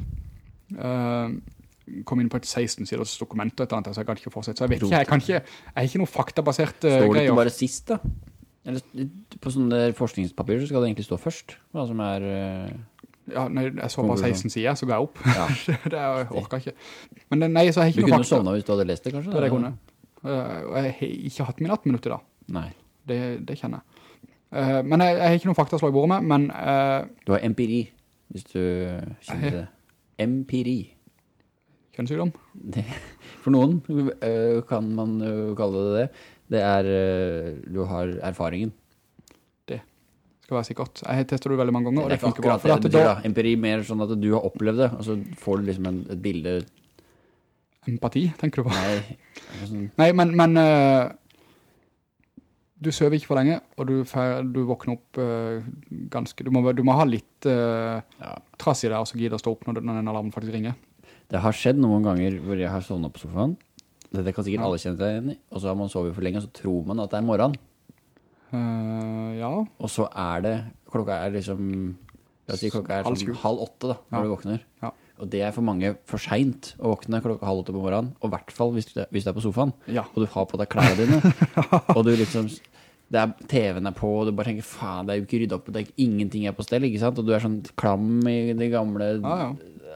uh, kom inn på et 16-siders dokument og et eller annet, så jeg kan ikke fortsette. Så jeg vet ikke, jeg kan ikke, jeg har ikke noe faktabasert uh, Står det ikke bare sist, da? Eller, på sånne forskningspapirer så skal det egentlig stå først. Hva som er... eh, Ja, nei, jeg så bare 16 sider, så ga jeg opp. Ja. det er, jeg orker ikke. Men nei, så har jeg Du ikke kunne noe jo kunne sovna hvis du hadde lest det, kanskje? Det er det jeg kunne. Eh, og jeg har ikke hatt min 18 minutter da. Nei. Det, det kjenner jeg. Uh, men jeg, jeg har ikke noen fakta å slå i bordet med, men Uh, Du har empiri, hvis du kjenner til det. Empiri. kjønnssykdom. For noen uh, kan man øh, kalle det det. Det er Du har erfaringen. Det skal være sikkert. Jeg har testet det veldig mange ganger, Det det, er ikke akkurat det betyr, da. Empiri mer sånn at du har opplevd det, og så får du liksom en, et bilde empati, tenker du på. Nei, sånn, Nei, men, men du søver ikke for lenge, og du, du våkner opp uh, ganske, du må, du må ha litt uh, ja. trass i deg, og så gidder å stå opp når, det- når den alarmen faktisk ringer. Det har skjedd noen ganger hvor jeg har sovnet på sofaen. Dette kan sikkert Ja. alle kjenne seg igjen i. Og så har man sovet for lenge, og så tror man at det er morgen. Uh, ja, Og så er det Klokka er liksom Jeg vil si klokka er sånn halv åtte da når Ja. du våkner. Ja. Og det er for mange for seint å våkne klokka halv åtte på morgenen. Og i hvert fall hvis, du- hvis du er på sofaen, ja. og du har på deg klærne dine. og du liksom det er, TV-en er på, og du bare tenker faen, det er jo ikke ryddet opp, det er ikke, ingenting er på stell, ikke sant? Og du er sånn klam i det gamle Ja, ja.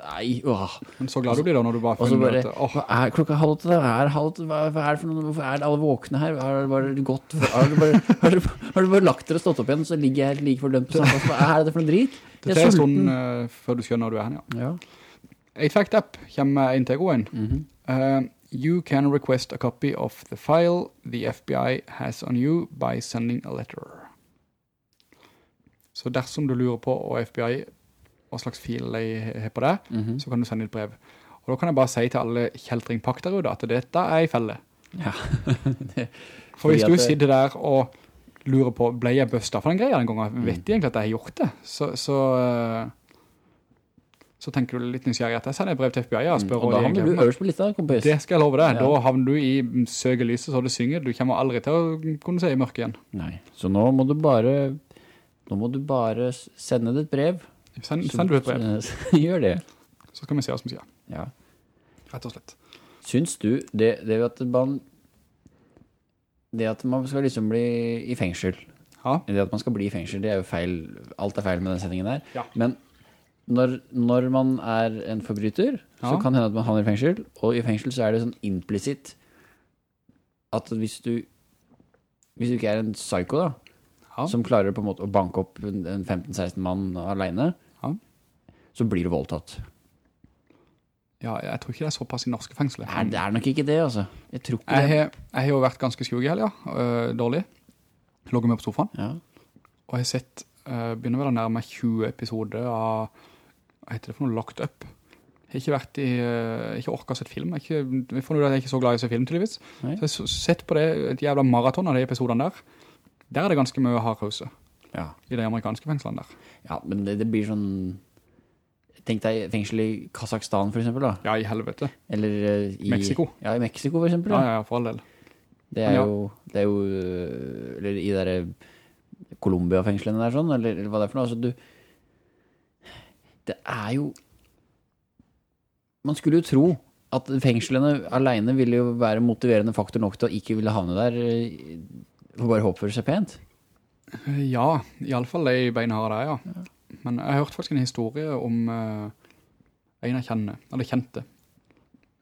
Nei, åh. Men så glad du blir da når du bare finner ut åh, er klokka halv åtte? er halv åtte? Hva, hva er det for noe? Hvorfor er alle våkne her? Har det bare gått Har du bare, har du, har du bare lagt dere og stått opp igjen, så ligger jeg like fordømt på samme Hva er det for noe drit? det tar er en stund eh, før du skjønner du er hen, ja. Ja. 8fact app kommer inn til gåen. Mm -hmm. Uh, you can request a copy of the file the FBI has on you by sending a letter. Så dersom du lurer på og FBI hva slags fil de har på det, Mhm. så kan du sende et brev. Og da kan jeg bare si til alle kjeltringpakterud der ute at dette er i felle. ja. Det- For hvis du sitter der og lurer på, ble jeg bøsta for den greia den gangen? Mm. Vet de egentlig at jeg har gjort det? Så, så, eh, så tenker du litt nysgjerrig at jeg sender et brev til FBI og spør Og da havner du øverst på lista, kompis. Det skal jeg love deg. Ja. Da havner du i søgelyset så du synger. Du kommer aldri til å kunne se i mørket igjen. Nei. Så nå må du bare Nå må du bare sende ditt et brev. Send, send du et brev, Gjør det. så skal vi se hva som sier. Ja. Rett og slett. Syns du det, det at man Det at man skal liksom bli i fengsel Ja. Det at man skal bli i fengsel, det er jo feil. Alt er feil med den sendingen der. Ja. Men når, når man er en forbryter, så kan det hende at man havner i fengsel. Og i fengsel så er det sånn implisitt at hvis du Hvis du ikke er en psyko, da, Ja. som klarer på en måte å banke opp en en 15-16 mann alene, Ja. så blir du voldtatt. Ja, jeg tror ikke det er såpass i norske fengsler. Nei, det er nok ikke det, altså. Jeg tror ikke Jeg det. har, jeg har jo vært ganske skjug i helga, øh, dårlig. Logget meg på sofaen, Ja. og jeg har sett, øh, begynner vel å nærme 20 episoder av, hva heter det for noe, Locked Up. Jeg har ikke vært i, uh, ikke orket å sett film. Jeg, ikke, får noe at jeg er ikke så glad i å se film, tydeligvis. Nei. Så jeg har sett på det, et jævla maraton av de episoderne der. Der er det ganske mye hardhause ja. i de amerikanske fengslene der. Ja, men det, det blir sånn Tenk deg fengsel i Kazakhstan, for eksempel, da. Ja, i helvete. Eller uh, i Mexico. Ja, i Mexico, for eksempel. Ja, Da. ja, ja, for all del. Det er ja. jo, det er jo øh, Eller i der Columbia-fengslene der, sånn, eller, eller hva det er for noe. Altså, du Det er jo Man skulle jo tro at fengslene alene ville jo være motiverende faktor nok til å ikke ville havne der og bare håpe for seg pent. Eh, Ja, i alle fall de beinharde der, ja. Men jeg har hørt faktisk en historie om uh, en jeg kjenner, eller kjente,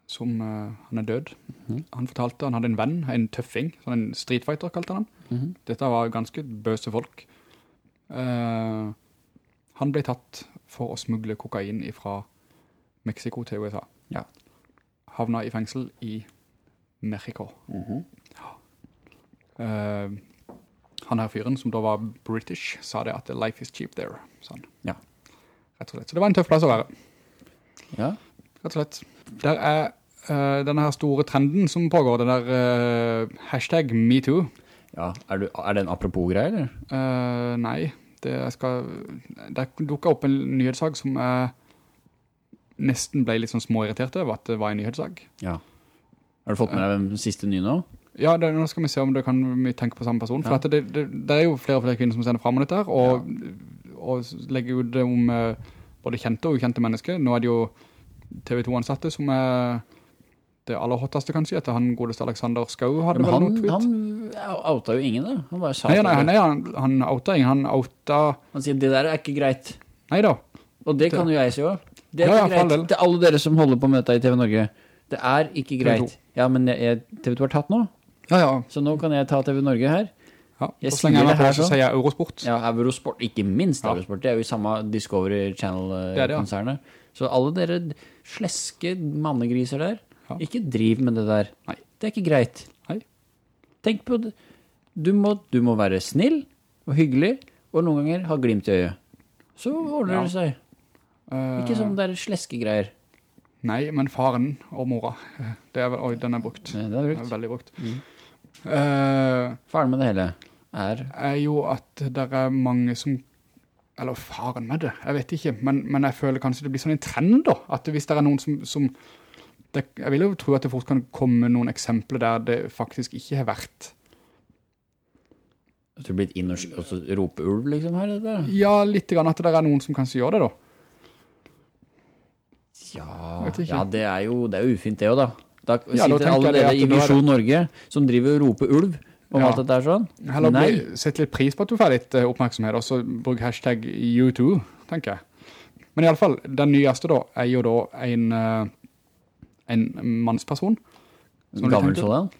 som uh, han er død. Mhm. Han fortalte han hadde en venn, en tøffing, sånn en streetfighter kalte han. Mhm. Dette var ganske bøse folk. Uh, han ble tatt for å smugle kokain fra Mexico til USA. Ja. Havna i fengsel i Mexico. Mm -hmm. uh, han her fyren, som da var British, sa det at life is cheap there, sa han. Ja. Rett og slett. Så det var en tøff plass å være, Ja. rett og slett. Der er uh, denne her store trenden som pågår, den der uh, hashtag MeToo. ja. Er, du, er det en apropos-greie, eller? Eh, nei, det skal, der dukket opp en nyhetssak som jeg nesten ble litt sånn småirritert over at det var en nyhetssak. Ja. Har du fått med deg den siste nye nå? Ja, det, nå skal vi se om det kan vi tenke på samme person, for Ja. det, det, det er jo flere og flere kvinner som sender frem om dette her, og, og legger ut det om eh, både kjente og ukjente mennesker. Nå er det jo TV2-ansatte som er det aller hotteste kanskje, etter han godeste Alexander Skau hadde ja, vel han, noe tweet. han outa jo ingen, da. Han bare sa nei, at nei, nei, han, han outa ingen, han outa, Han sier det der er ikke greit. nei da, Og det kan jo jeg si også. Det er Ja, ja, ikke for greit til alle dere som holder på med dette i TV Norge. Det er ikke greit. Ja, men TV 2 har tatt nå, ja, ja, så nå kan jeg ta TV Norge her. ja. Jeg så slenger jeg meg på, så sånn. sier jeg Eurosport. Ja, Eurosport, ikke minst Ja. Eurosport. Det er jo i samme Discovery Det er ja. Channel-konsernet. Så alle dere sleske mannegriser der, Ja. ikke driv med det der. Nei. Det er ikke greit. Tenk på det. Du må, du må være snill og hyggelig, og noen ganger ha glimt i øyet. Så ordner Ja. det seg. Eh, Ikke sånn der sleskegreier. Nei, men faren og mora, det er oi, den er brukt. Det er Den er veldig brukt. Mm. Uh, Faren med det hele er er jo at det er mange som eller faren med det, jeg vet ikke, men, men jeg føler kanskje det blir sånn en trend da, at hvis det er noen som, som det, jeg vil jo tro at det fort kan komme noen eksempler der det faktisk ikke har vært. at du blitt inn og, og rope ulv, liksom, her? Eller? Ja, litt grann at det er noen som kanskje gjør det da. Ja, ja det, er jo, det er jo ufint det òg, da. Da Ja, da sitter tenker alle dere i det- Visjon Norge som driver og roper ulv om Ja. alt dette er sånn. Heller Nei. sett litt pris på at du får litt eh, oppmerksomhet, og så bruk hashtag U2, tenker jeg. Men i alle fall, den nyeste da, er jo da en, eh, en mannsperson. Gammel sådan.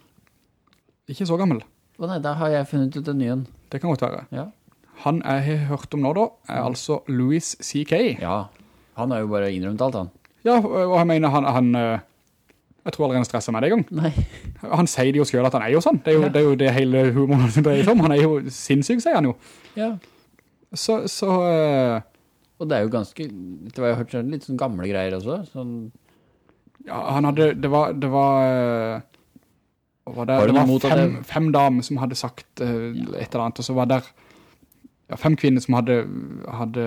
Ikke så gammel, Å nei, da har jeg funnet ut en ny en. det kan godt være. Ja. Han jeg har hørt om nå da, er altså Louis C.K. ja. Han har jo bare innrømt alt, han. Ja, og jeg mener han, han eh, jeg tror aldri han stresser meg det en gang. Nei. Han sier det jo selv at han er jo sånn. Det er jo Ja. det, er jo det hele humoren som dreier seg om. Han er jo sinnssyk, sier han jo. Ja. Så, så eh, Og det er jo ganske Det var jeg hørt litt sånn gamle greier også. Sånn ja, han hadde, det var, det var, eh, var det, det var fem, fem damer som hadde sagt eh, et eller annet, og så var det ja, fem kvinner som hadde, hadde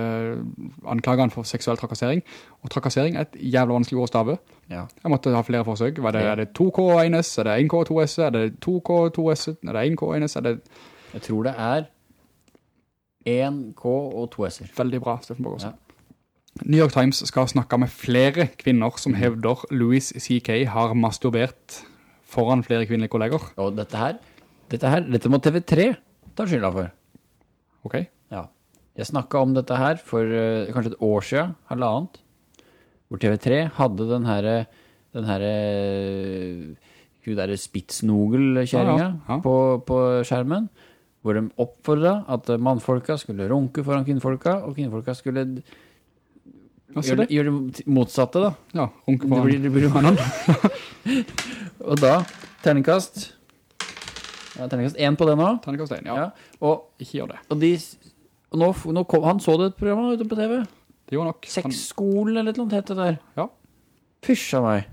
anklaget han for seksuell trakassering. Og trakassering er et jævla vanskelig ord å stave. Ja. Jeg måtte ha flere forsøk. Var det, er det 2K 1S? Er det 1K 2S? Er det 2K 2S? Er det 1K 1S? Er det Jeg tror det er 1K og 2 S-er. veldig bra, Steffen Borgårdsen. Ja. New York Times skal snakke med flere kvinner som Mhm. hevder Louis C.K. har masturbert foran flere kvinnelige kolleger. Og dette her, dette her, dette må TV3 ta skylda for. Ok. Ja. Jeg snakket om dette her for uh, kanskje et år siden, halvannet, hvor TV3 hadde den her, den her, uh, hun der spitsnogel-kjæringa Ja, ja, ja. på, på skjermen, hvor de oppfordret at mannfolka skulle runke foran kvinnfolka, og kvinnfolka skulle Se det. gjøre det motsatte da. Ja, Det på blir, det blir han. Og da, terningkast, ja, terningkast 1 på det nå, Terningkast 1, ja. ja. Og, Ikke gjør det. og de, og nå, nå kom, han så det et program ute på TV, Det gjorde nok. Seksskolen eller noe hette der. Ja. Fysj meg.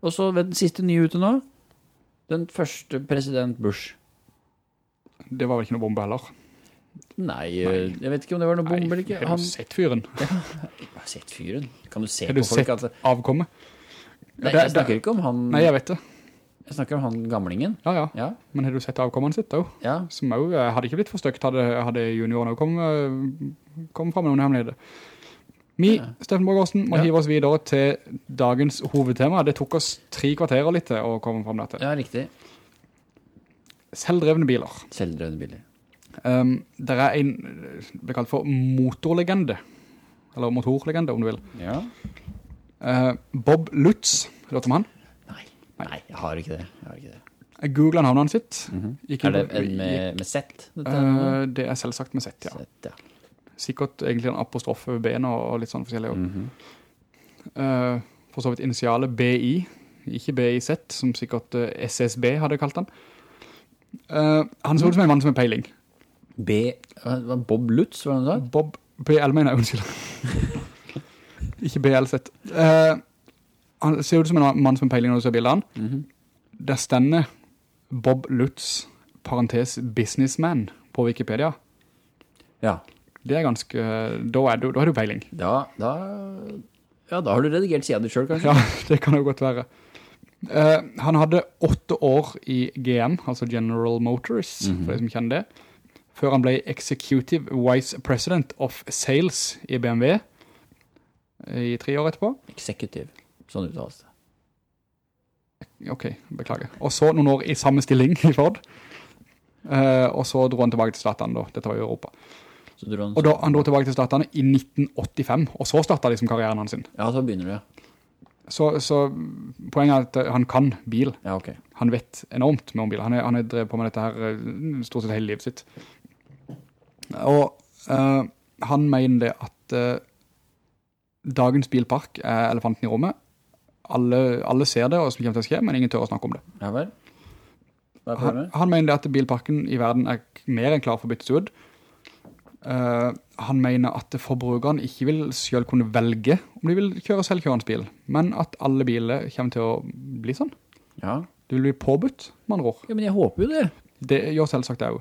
Og så ved den siste nye ute nå, den første president Bush. Det var vel ikke noe bombe heller. Nei, Nei, jeg vet ikke om det var noe bombe eller ikke. Har du sett fyren? jeg har sett fyren. Kan du se Har du på folk sett at... avkommet? Nei, jeg snakker ikke om han... Nei, jeg vet det. Jeg snakker om han gamlingen. Ja, ja. Ja, Men har du sett avkommene sitt da? ja. Som jo eh, hadde ikke blitt forstøkt hadde, hadde junioren kom, eh, kom frem med noen hemmeligheter. Vi, Ja. Steffen Borgårdsen, må Ja. hive oss videre til dagens hovedtema. Det tok oss tre kvarterer litt å komme frem dette. Ja, riktig. Selvdrevne biler. Selvdrevne biler. Um, det er en, det blir kalt for motorlegende, eller motorlegende om du vil. Ja. Uh, Bob Lutz, har du hørt om han? Nei. Nei, jeg har ikke det. Jeg har ikke det. Jeg googlet navnet han sitt. -hmm. Er det en med, med Z? Eh, det er selvsagt med Z, ja. Z, ja. Sikkert egentlig en apostrof over B-en og, og litt sånn forskjellig. Mm -hmm. uh, for så vidt initiale BI, ikke BIZ, som sikkert eh, SSB hadde kalt han. Eh, han så ut som en mann som er peiling. B... Bob Lutz, var det han sa? Bob, BL mener jeg, unnskyld. ikke BL-sett. Uh, han ser ut som en mann som er peiling når du ser bildene. Mm -hmm. Der stender Bob Lutz, parentes businessman, på Wikipedia. Ja. Det er ganske, da er du, da har du peiling. Da, da, ja, da har du redigert siden du selv, kanskje? Ja, det kan jo godt være. Uh, han hadde åtte år i GM, altså General Motors, for de som kjenner det, før han ble Executive Vice President of Sales i BMW i tre år etterpå. Executive, sånn uttales det. Ok, beklager. Og så noen år i samme stilling i Ford. Uh, og så dro han tilbake til statene da, dette var i Europa. Han, Og da han dro tilbake til statene i 1985, og så startet liksom karrieren hans sin. ja, så begynner det. Så, så poenget er at eh, han kan bil. Ja, ok. Han vet enormt med om bil. Han har drevet på med dette her eh, stort sett hele livet sitt. Og uh, han mener det at uh, dagens bilpark er elefanten i rommet. Alle, alle ser det, og som kommer til å skje, men ingen tør å snakke om det. Ja vel. Han, han mener at bilparken i verden er mer enn klar for å byttes ut. Uh, han mener at forbrukeren ikke vil selv kunne velge om de vil kjøre selvkjørende bil, men at alle biler kommer til å bli sånn. Ja. Det vil bli påbudt, med andre ord. ja, men jeg håper jo det. Det gjør selvsagt det jo.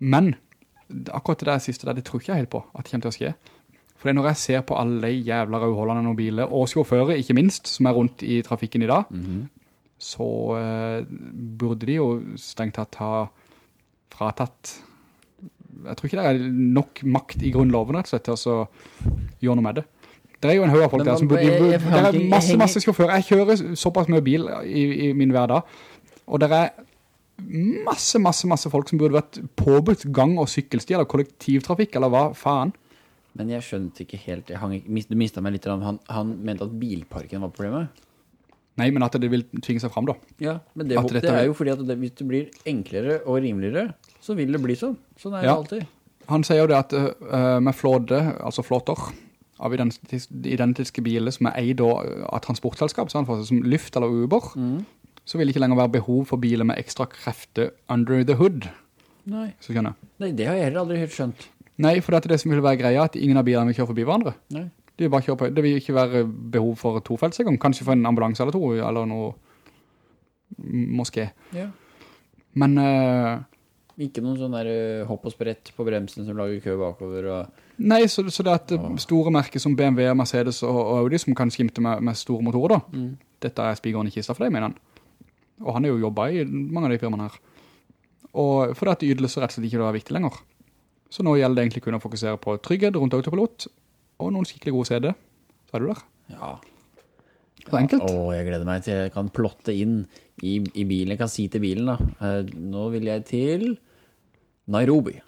Men akkurat det der siste der, det tror ikke jeg helt på at det kommer til å skje. For når jeg ser på alle jævla rødholdene og biler, og sjåfører ikke minst, som er rundt i trafikken i dag, så uh, burde de jo strengt tatt ha fratatt jeg tror ikke det er nok makt i grunnloven rett og slett til å gjøre noe med det. Det er jo en høy av folk der som burde, det er masse, masse sjåfører. Jeg kjører såpass mye bil i, i min hverdag, og det er masse, masse, masse folk som burde vært påbudt gang- og sykkelsti, eller kollektivtrafikk, eller hva faen. Men jeg skjønte ikke helt, hang, du mistet meg litt, han, han mente at bilparken var problemet. Nei, men at det vil tvinge seg frem da. Ja, men det, det er- jo fordi at det, hvis det blir enklere og rimeligere, så vil det bli sånn. Sånn er det Ja. alltid. Han sier jo det at uh, med flåde, altså flåter, av identiske biler som er eid av transportselskap, sånn som Lyft eller Uber, så vil det ikke lenger være behov for biler med ekstra krefter under the hood, Nei. så skjønner jeg. Nei, det har jeg heller aldri helt skjønt. Nei, for det er det som vil være greia, at ingen av bilene vil kjøre forbi hverandre. Nei. De vil på, det vil ikke være behov for tofelts engang, kanskje for en ambulanse eller to, eller noe moské. Ja. Men Uh, Ikke noen sånn der uh, hopp og sprett på bremsen som lager kø bakover og... Nei, så, så det er et store merker som BMW, Mercedes og, og Audi, som kan skimte med, med store motorer da, dette er spigeren i kista for deg, mener han. Og han har jo jobbet i mange av de firmaene her. Og for det at ydelser rett og slett ikke være viktig lenger. Så nå gjelder det egentlig kun å fokusere på trygghet rundt autopilot, og noen skikkelig gode CD. Så er du der. Ja. Så enkelt. enkelt. Å, jeg gleder meg til jeg kan plotte inn i, i bilen. Jeg kan si til bilen da, eh, nå vil jeg til Nairobi.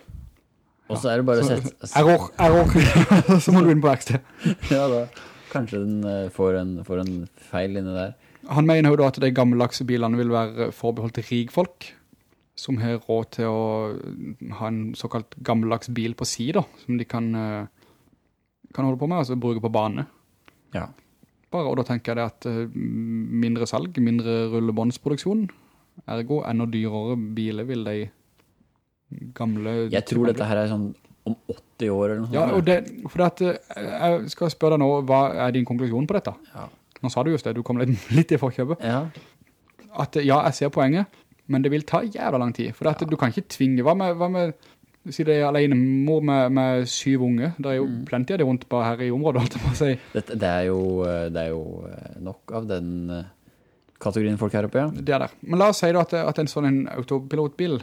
Og så er det bare å sette... Error, error. så må du inn på verksted. Ja, da. Kanskje den eh, får en, får en feil inne der. Han mener jo da at de gammeldagse bilene vil være forbeholdt til rigfolk, som har råd til å ha en såkalt gammeldags bil på sida, som de kan, eh, kan holde på med, altså bruke på bane. Ja. Bare, og da tenker jeg det at eh, mindre salg, mindre rullebåndsproduksjon, ergo enda dyrere biler vil de gamle... Jeg tror dette her er sånn om 80 år eller noe sånt. Ja, og det, for det at, eh, jeg skal spørre deg nå, hva er din konklusjon på dette? Ja. Nå sa du just det, du kom litt, litt i forkjøpet. Ja. At ja, jeg ser poenget, men det vil ta jævla lang tid. For at du kan ikke tvinge, hva med, hva med si det er alene mor med, med syv unge, det er jo Mm. plenty av det rundt bare her i området, holdt jeg på å si. Dette, det, er jo, det er jo nok av den eh, kategorien folk her oppe, ja. Det er der. Men la oss si da at, at en sånn en autopilotbil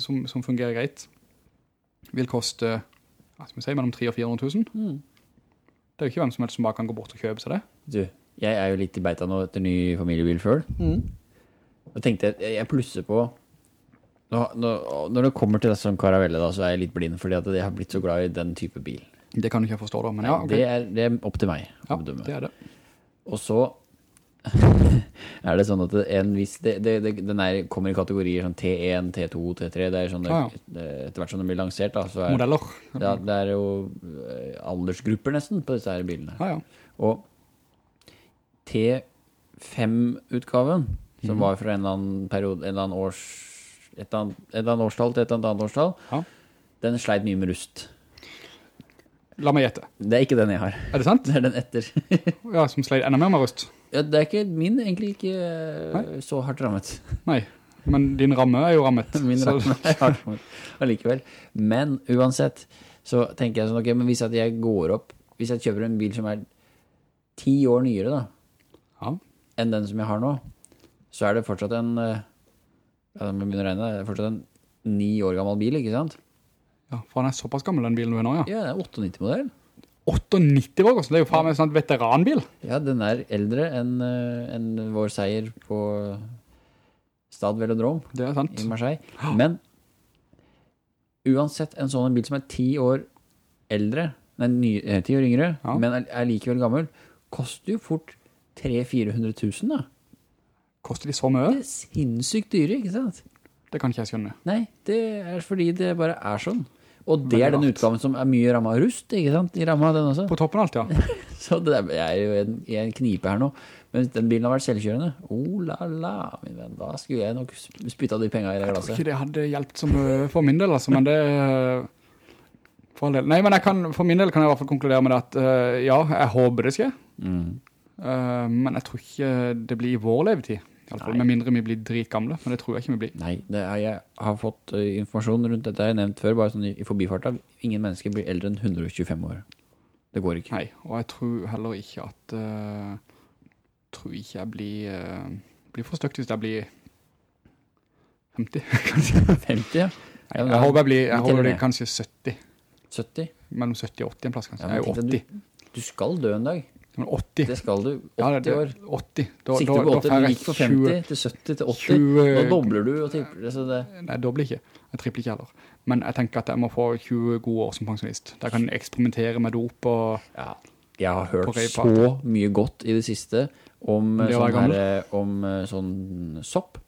som, som fungerer greit, vil koste, hva skal vi si, mellom 300 og 400 000. Mm. Det er jo ikke hvem som helst som bare kan gå bort og kjøpe seg det. Du, jeg er jo litt i beita nå etter ny familiebil før. Og tenkte jeg, jeg plusser på nå, nå, Når det kommer til sånn Caravelle da, så er jeg litt blind Fordi at jeg har blitt så glad i den type bil Det kan du ikke forstå da, men ja, ok. det, er, det er opp til meg å ja, bedømme. det er det. Og så er det sånn at en viss det, det, det, Den er, kommer i kategorier sånn T1, T2, T3 Det er sånn Ja, det, Etter hvert som den blir lansert da, så er, Modeller. ja, Det er jo eh, aldersgrupper nesten på disse her bilene Ah, ja. Og T5-utgaven, som mm. var fra en eller annen periode, en eller annen års, et eller annet, et eller annet årstall til et eller annet årstall, Ja. den sleit mye med rust. La meg gjette. Det er ikke den jeg har. Er det sant? Det er den etter. Ja, som sleit enda mer med rust. ja, det er ikke min egentlig ikke Nei. så hardt rammet. Nei, men din ramme er jo rammet. Min ramme er hardt rammet allikevel. Men uansett, så tenker jeg sånn, ok, men hvis jeg går opp, hvis jeg kjøper en bil som er ti år nyere da, Ja, enn den som jeg har nå, så er det fortsatt en eh, ja, det er fortsatt en ni år gammel bil, ikke sant? ja, for den er såpass gammel den bilen du har nå, ja. Ja, det er 98-modell. 98 år, så det er jo faen meg en sånn veteranbil. Ja, den er eldre enn en vår seier på Stad Velodrom Det er sant. i Marseille. Men uansett en sånn bil som er ti år eldre, nei, ny, eh, ti år yngre, Ja. men er, er likevel gammel, koster jo fort 300-400 000 da. Koster de så mye? Det er sinnssykt dyre, ikke sant? Det kan ikke jeg skjønne. Nei, det er fordi det bare er sånn. Og det er den utgaven som er mye rammet av rust, ikke sant? I rammet av den også. På toppen alt, ja. Så det der, jeg er jo en, i en knipe her nå. Men den bilen har vært selvkjørende, oh la la, min venn, da skulle jeg nok spytte de penger i det Jeg tror ikke det hadde hjulpet som for min del, altså, men det... For all del. Nei, men kan, for min del kan jeg i hvert fall konkludere med at, uh, ja, jeg håper det skjer. Mm. Eh, men jeg tror ikke det blir i vår levetid. I alle fall, med mindre vi blir dritgamle, men det tror jeg ikke vi blir. Nei, det er, jeg har fått eh, informasjon rundt dette jeg har nevnt før, bare sånn i, forbifarta. Ingen mennesker blir eldre enn 125 år. Det går ikke. Nei, og jeg tror heller ikke at uh, tror ikke jeg blir uh, blir for støkt hvis jeg blir 50, kanskje. 50, ja. Nei, jeg håper jeg blir, jeg håper det kanskje 70, 70. mellom 70 og 80 en plass kanskje. Ja, jeg er jo 80. Du, Du skal dø en dag. Men 80. Det skal du. 80 Ja, det, det, år. 80. Da, Sikter da, på 80, du gikk fra 50 til 70 til 80. 20 Nå dobler du og tripler det, så det... Nei, dobbelt ikke. Jeg tripler ikke heller. Men jeg tenker at jeg må få 20 gode år som pensjonist. Der kan jeg eksperimentere med dop og... Ja, jeg har hørt så mye godt i det siste om, Det sånn, her, om eh, sånn sopp,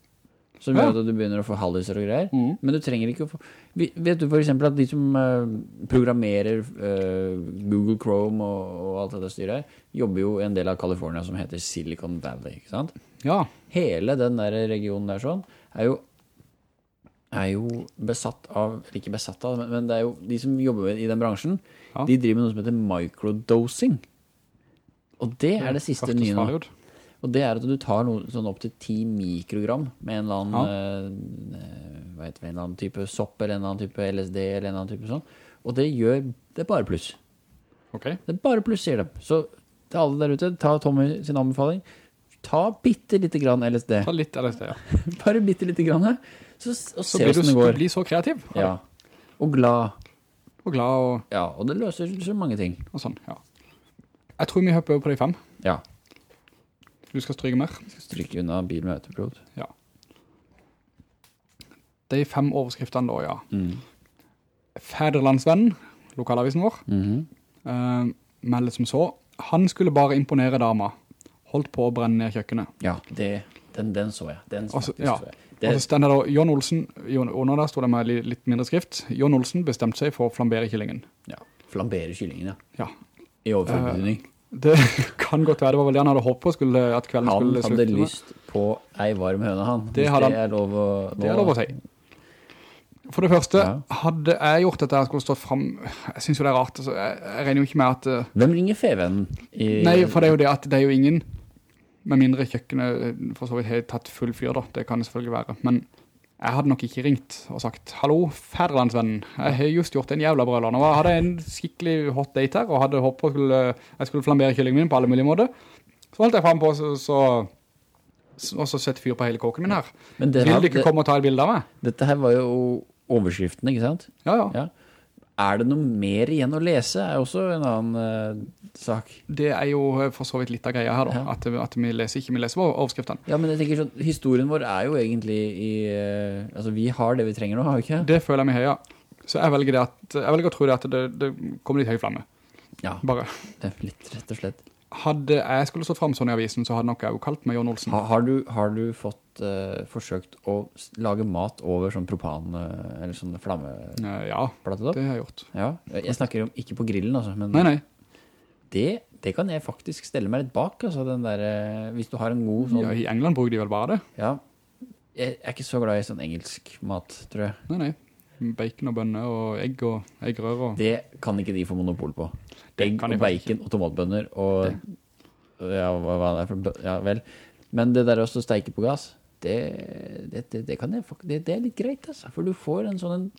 som gjør at du begynner å få halliser og greier. Mm. Men du trenger ikke å få... Vet du for eksempel at de som eh, programmerer eh, Google Chrome og, og alt dette styret jobber jo en del av California som heter Silicon Valley, ikke sant? Ja, Hele den der regionen der sånn, er jo er jo besatt av, eller ikke besatt av, men, men det er jo de som jobber i den bransjen, Ja. de driver med noe som heter microdosing. Og det er det siste nye nå. Og det er at du tar noe sånn opp til 10 mikrogram med en eller annen, eh, hva heter det, en eller annen type sopp, eller en eller annen type LSD, eller en eller annen type sånn. Og det gjør, det er bare pluss. Ok. Det er bare pluss, sier de. Så til alle der ute, ta Tommy sin anbefaling. Ta bitte lite grann LSD. Ta litt LSD, ja. Bare bitte lite grann her. Så, og Så se blir du, hvordan det du går. blir så kreativ. Ja. Og glad. Og glad og, Ja, og det løser så mange ting. og sånn, ja. Jeg tror vi hopper over på de fem. Ja. Du skal stryke mer. Skal stryke unna bil med autopilot. Ja. De fem overskriftene da, ja. Mm. Fæderlandsvennen, lokalavisen vår, Mhm. uh, melder som så, han skulle bare imponere dama, holdt på å brenne ned kjøkkenet. Ja, det, den, den så jeg. Den Altså, faktisk ja. så jeg. Og så stender da Jon Olsen, under der stod det med litt mindre skrift, Jon Olsen bestemte seg for å flambere kyllingen. ja, flambere kyllingen, ja. Ja, I overført betydning. Det kan godt være, det var vel det han hadde håpet på skulle, at kvelden Han skulle slutte. Han hadde lyst på ei varm høne, han. Det han. er lov å... Det er lov å si. For det første, Ja. hadde jeg gjort dette, jeg skulle stått frem, jeg synes jo det er rart, altså, jeg, jeg regner jo ikke med at, eh, Hvem ringer fevennen? I, nei, for det er jo det at det er jo ingen, med mindre kjøkkenet eh, for så vidt har tatt full fyr da, det kan det selvfølgelig være, men jeg hadde nok ikke ringt og sagt, hallo, fæderlandsvennen, jeg har just gjort en jævla brøler, nå hadde jeg en skikkelig hot date her, og hadde håpet jeg skulle, jeg skulle flambere kyllingen min på alle mulige måter, så holdt jeg frem på, så, så, og så sette fyr på hele kåken min her. Men det Vil du ikke komme og ta et bilde av meg? dette her var jo overskriften, ikke sant? Ja, ja. Ja. Er det noe mer igjen å lese? Er også en annen uh, sak. Det er jo eh, for så vidt litt av greia her da, Ja. at, at vi leser ikke, vi leser overskriften. overskriftene. Ja, men jeg tenker sånn, historien vår er jo egentlig i... uh, altså, vi har det vi trenger nå, har vi ikke? Det føler jeg meg høy, ja. Så jeg velger, det at, jeg velger å tro det at det, det kommer litt høy flamme. Ja, Bare. det er litt rett og slett. Hadde jeg skulle stått frem sånn i avisen, så hadde nok jeg jo kalt meg Jon Olsen. Ha, har, du, har du fått eh, forsøkt å lage mat over sånn propan, eh, eller sånn flammeplate Eh, ja, da? det har jeg gjort. Ja, jeg snakker om ikke på grillen, altså, men Nei, nei. Det, det kan jeg faktisk stelle meg litt bak, altså, den der, hvis du har en god sånn, Ja, I England bruker de vel bare det. ja, jeg er ikke så glad i sånn engelsk mat, tror jeg. Nei, nei. Bacon og bønner og egg og eggrør og... Det kan ikke de få monopol på. Egg og bacon bacon og tomatbønner og, ja, hva, hva det er for, ja, vel. Men det der også steike på gass, det, det, det, kan jeg, det, det er litt greit, altså, for du får en sånn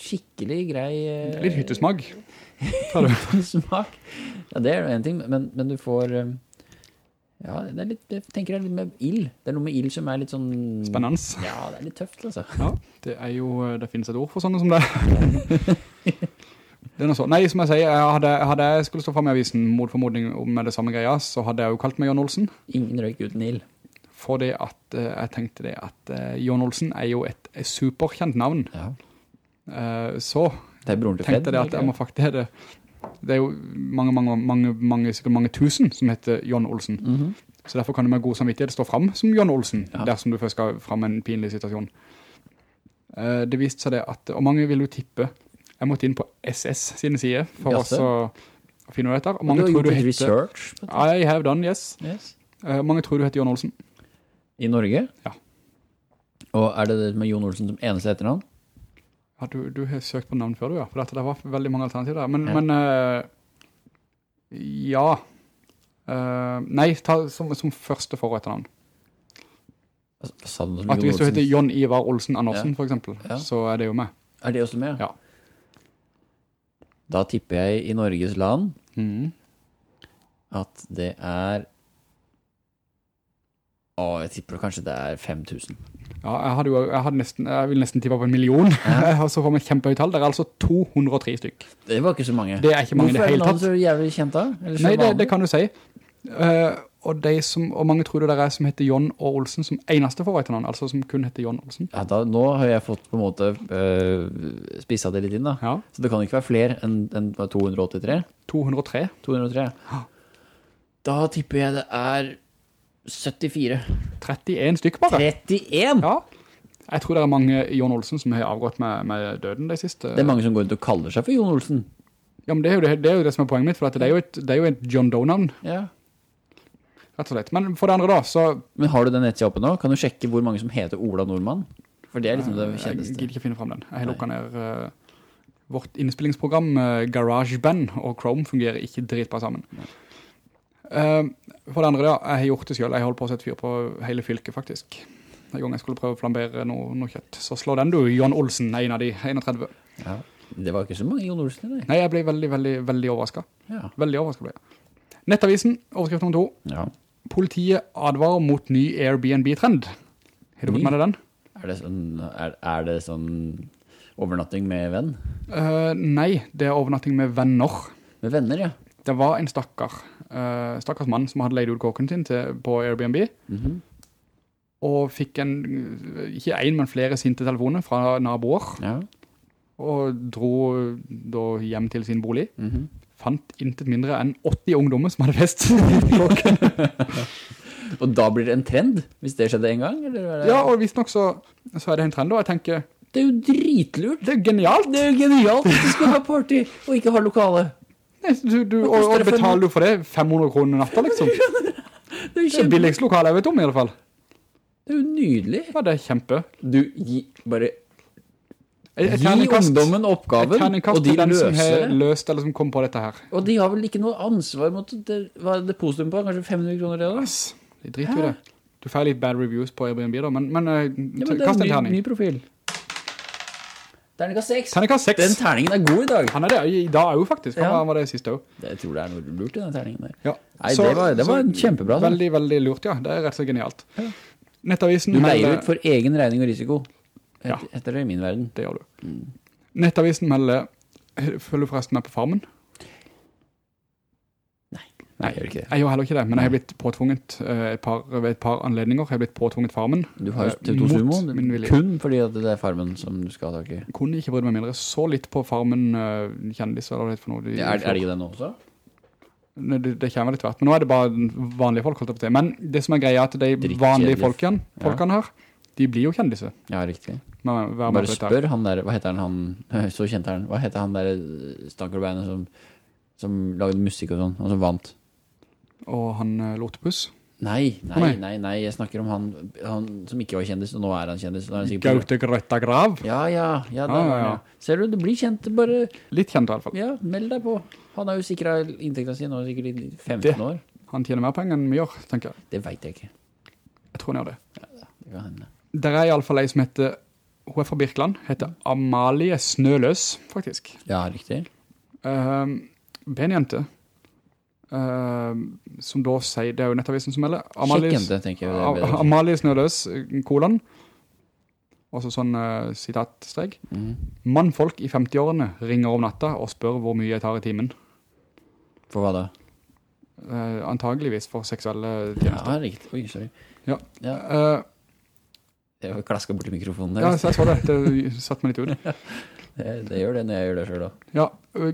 skikkelig grei... eh, Litt hyttesmak. Tar. Ja, det er jo en ting, men, men du får... eh, Ja, det er litt, jeg tenker det er litt med ild. Det er noe med ild som er litt sånn... Spennende. Ja, det er litt tøft, altså. Ja, det er jo, det finnes et ord for sånne som det. det er noe så. Nei, som jeg sier, jeg hadde, hadde jeg skulle stå frem i avisen mot formodning med det samme greia, så hadde jeg jo kalt meg Jan Olsen. Ingen røyk uten ild. For det at eh, jeg tenkte det at eh, Jon Olsen er jo et, et superkjent navn. Ja. Eh, så Det tenkte jeg det at jeg må faktisk det, det er jo mange, mange, mange, mange, sikkert mange tusen som heter Jon Olsen. Mhm. Så derfor kan du med god samvittighet stå frem som Jon Olsen, Ja. dersom du først skal frem en pinlig situasjon. Eh, det viste seg det at, og mange vil jo tippe, jeg måtte inn på SS sine sider for Jaså. å finne ut dette. Og mange du har gjort du heter, research. I have done, yes. Yes. Uh, mange tror du heter Jon Olsen. I Norge? Ja. Og er det det med Jon Olsen som eneste etternavn? Ja, du, du har søkt på navn før du, ja, for dette, det var veldig mange alternativer der. Men, Ja. men uh, ja. Uh, nei, ta som, som første for- og etternavn. Du At hvis du heter Jon Ivar Olsen Andersen, Ja. for eksempel, Ja. så er det jo med. Er det også med? Ja. Da tipper jeg i Norges land mm. at det er Å, jeg tipper kanskje det er 5000. Ja, jeg jo, jeg nesten, jeg vil nesten tippe på en million. Ja. så får vi kjempehøyt tall. Det er altså 203 stykk. Det var ikke så mange. Det er ikke mange i det Hvorfor hele er det noen så jævlig kjent da? Nei, det, det kan du si. Uh, og, som, og mange tror det er som heter John og Olsen som eneste for han, altså som kun heter John Olsen. Ja, da, nå har jeg fått på en måte øh, spisset det litt inn da. Ja, Så det kan ikke være flere enn en 283? 203. 203. Da tipper jeg det er 74. 31 stykk bare. 31? Ja. Jeg tror det er mange Jon Olsen som har avgått med, med døden de siste. Det er mange som går rundt og kaller seg for Jon Olsen. Ja, men det er jo det, det, er jo det som er poenget mitt, for det er jo et, det er jo et John Doe-navn, Ja. rett og slett. Men for det andre da, så Men har du den nettsida oppe nå? Kan du sjekke hvor mange som heter Ola Nordmann? For det er liksom det jeg kjenneste. gidder ikke finne frem den. Jeg har lukket ned uh, vårt innspillingsprogram uh, GarageBand og Chrome fungerer ikke dritbra sammen. Eh, for det andre da, jeg har gjort det selv. Jeg holdt på å sette fyr på hele fylket faktisk. En gang jeg skulle prøve å flambere noe, noe kjøtt. Så slå den du, Jon Olsen, en av de, 31. Ja. Det var ikke så mange Jon Olsen i det. Nei, jeg ble veldig, veldig, veldig overrasket. Ja. Veldig overrasket ble jeg. Nettavisen, overskrift nummer to. ja. Politiet advarer mot ny Airbnb-trend. Har du fått med deg den? Er det sånn, er, er det sånn overnatting med venn? Uh, nei, det er overnatting med venner. Med venner, ja. Det var en stakkar, uh, stakkars mann som hadde leid ut kåken sin til, på Airbnb, Mhm. og fikk en, ikke en, men flere sinte telefoner fra naboer, Ja. og dro da hjem til sin bolig. Mhm. Fant intet mindre enn 80 ungdommer som hadde fest i kåken. Og da blir det en trend, hvis det skjedde en gang? Eller det... Ja, og visst nok så, så er det en trend, og jeg tenker, Det er jo dritlurt. det er genialt. Det er jo genialt at du skal ha party og ikke ha lokale. Du, du, og, og betaler du for det 500 kroner natta, liksom. Det er jo, Det er kjempe, billigste lokale jeg vet om, i alle fall. det er jo nydelig. Ja, det er kjempe. Du, gi, bare Et, et gi ungdommen oppgaven, og de den som løser har løst, eller som kom på dette her. Og de har vel ikke noe ansvar mot det, hva er det postum på? Kanskje 500 kroner det da? Yes, de driter jo det. Du får litt bad reviews på Airbnb da, men, men, eh, Ja, men kast en ny, terning. ny profil. Terningkast 6. Terningkast 6. Den terningen er god i dag. Han er det i dag jo faktisk. Han Ja. var- det siste også. Jeg tror det er noe lurt i den terningen der. Ja. Nei, det var- det var kjempebra, Så. Veldig, veldig lurt, ja. Det er rett og slett genialt. Nettavisen Du leier ut for egen regning og risiko. Et, Ja. Etter det i min verden. Det gjør du. Nettavisen melder, følger du forresten med på farmen? Nei, jeg gjør ikke det. Jeg gjør heller ikke det, men jeg har blitt påtvunget eh, et par, ved et par anledninger, jeg har blitt påtvunget farmen. Du har jo eh, TV2 Sumo, kun fordi det er farmen som du skal ha tak i. Kunne ikke bryr meg mindre. Så litt på farmen kjendis, eller hva det for noe. de- Ja, er, er det ikke det nå også? Det, det kommer litt hvert, men nå er det bare vanlige folk, holdt opp til. Men det som er greia er at de Drittkjedelige. vanlige folkene, Ja. her, de blir jo kjendiser. Ja, riktig. Med Bare spør han der, hva heter han, han så kjent er han, hva heter han der stankerbeinet som, som lagde musikk og sånn, og som vant? Og han uh, Lotepus. Nei, nei, nei. nei, nei, jeg snakker om han, han som ikke var kjendis, og nå er han kjendis. Er han Gaute Grøtta Grav. Ja, ja, ja, der Ja, ja, ja. Ser du, du blir kjent, bare, Litt kjent i alle fall. ja, meld deg på. Han har jo sikret inntekten sin nå, sikkert i 15 Det- år. Han tjener mer penger enn vi gjør, tenker jeg. Det vet jeg ikke. Jeg tror han gjør det. Ja, Det kan hende. Der er i alle fall ei som heter, hun er fra Birkeland, heter Amalie Snøløs, faktisk. Ja, riktig. Uh, Benjente, um, som da sier, det er jo nettavisen som melder, Amalie, Sjekk jente, tenker jeg. Det er. Amalie Snøløs, eh, kolon, og så sånn uh, sitatstrek. mm. Mannfolk i 50-årene ringer om natta og spør hvor mye jeg tar i timen. For hva da? Uh, antageligvis for seksuelle tjenester. Ja, riktig. Oi, sorry. Ja. Ja, Uh, jeg klasket bort i mikrofonen ja, der. så jeg så det. Det satt meg litt ut. Det, det gjør det når jeg gjør det selv da. Ja,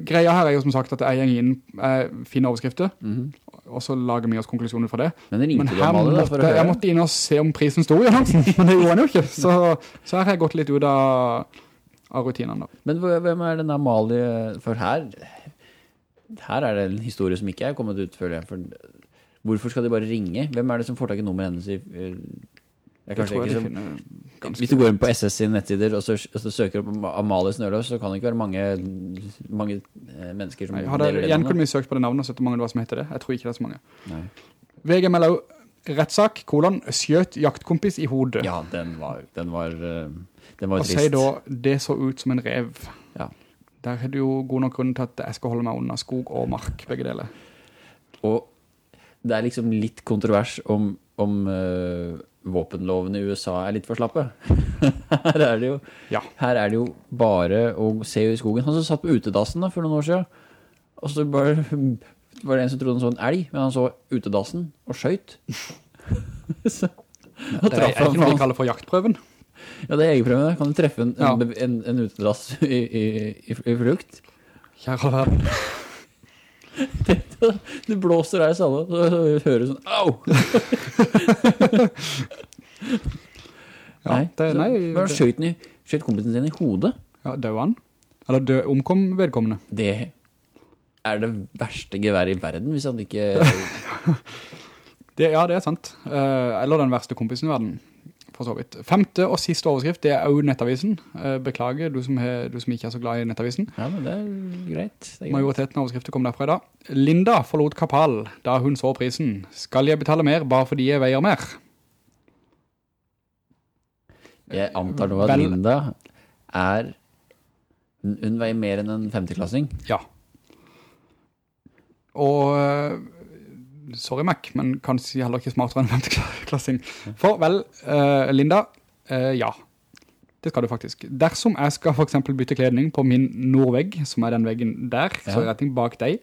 greia her er jo som sagt at jeg gjenger inn, jeg finner overskrifter, -hmm. og så lager vi oss konklusjoner for det. Men Men her Amalie da måtte, jeg måtte inn og se om prisen stod, Jan men det gjorde han jo ikke. Så, så her har jeg gått litt ut av, av rutinene da. Men hvem er den Amalie? For her, her er det en historie som ikke er kommet ut, føler jeg. For hvorfor skal de bare ringe? Hvem er det som får tak i nummeret hennes? i- Det er kanskje ikke ganske Hvis du går inn på SS sine nettsider og så, og så søker opp Amalie Snøløs, så kan det ikke være mange, mange eh, mennesker som Nei, Hadde deler det igjen kunne vi søkt på det navnet og sett hvor mange det var som heter det. Jeg tror ikke det er så mange. Nei. VG melder rettsak, rettssak, kolon, skjøt jaktkompis i hodet. Ja, den var, den var, eh, den var og trist. sier da, det så ut som en rev. Ja. Der er det jo god nok grunn til at jeg skal holde meg unna skog og mark, begge deler. Og det er liksom litt kontrovers om, om eh, våpenlovene i USA er litt for slappe. her, er det jo, Ja. her er det jo bare å se i skogen. Han som satt på utedassen da, for noen år siden, og så bare, var det en som trodde han så en elg, men han så utedassen og skjøyt. så, og Det er er ikke noe de kaller for jaktprøven. Ja, det er egenprøven. Kan du treffe en, Ja. en, en, en utedass i, i, i, i flukt? Kjære verden. Det blåser her i salen, så hører du sånn, au! Ja, nei, det, nei, men skjøt, den i, skjøt kompisen sin i hodet. ja, døde han? Eller dø, omkom vedkommende? Det er det verste geværet i verden, hvis han ikke... Det, ja, det er sant. Eh, eller den verste kompisen i verden, for så vidt. Femte og siste overskrift, det er jo nettavisen. Eh, beklager, du som, er, du som ikke er så glad i nettavisen. Ja, men det er greit. Det er. Majoriteten av overskrifter kom derfra i dag. Linda forlot Kapal da hun så prisen. Skal jeg betale mer bare fordi jeg veier mer? Jeg antar nå at Vel- Linda er... Hun hun veier mer enn en femteklassing. Ja. Og, eh, sorry Mac, men kanskje heller ikke smartere enn femteklassing. For vel, uh, Linda, uh, ja, det skal du faktisk. Dersom jeg skal for eksempel bytte kledning på min nordvegg, som er den veggen der, så er Ja. retning bak deg,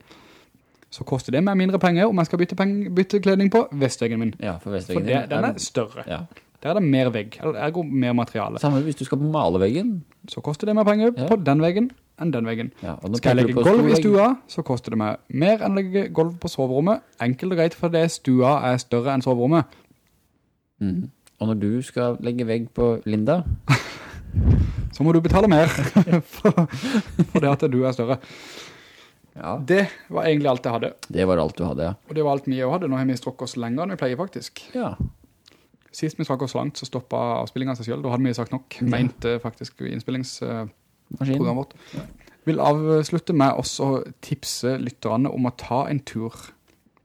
så koster det meg mindre penger om jeg skal bytte, bytte kledning på vestveggen min. Ja, for For vestveggen det, din den er større. Ja, Der er det mer vegg, eller ergo mer materiale. Samme hvis du skal male veggen. Så koster det mer penger Ja. på den veggen enn den veggen. Ja, Skal jeg legge gulv i stua, så koster det meg mer enn å legge gulv på soverommet. Enkelt og greit, for det stua er større enn soverommet. Mm. Og når du skal legge vegg på Linda, Så må du betale mer for, for det at du er større. ja, Det var egentlig alt jeg hadde. det var alt du hadde, ja. Og det var alt vi jeg hadde. Nå har vi strukket oss lenger enn vi pleier faktisk. Ja, Sist vi strakk oss langt, så stoppet avspillingen seg selv. Da hadde vi sagt nok, mente faktisk innspillingsprogrammet maskin. vårt. Vil avslutte med også å tipse lytterne om å ta en tur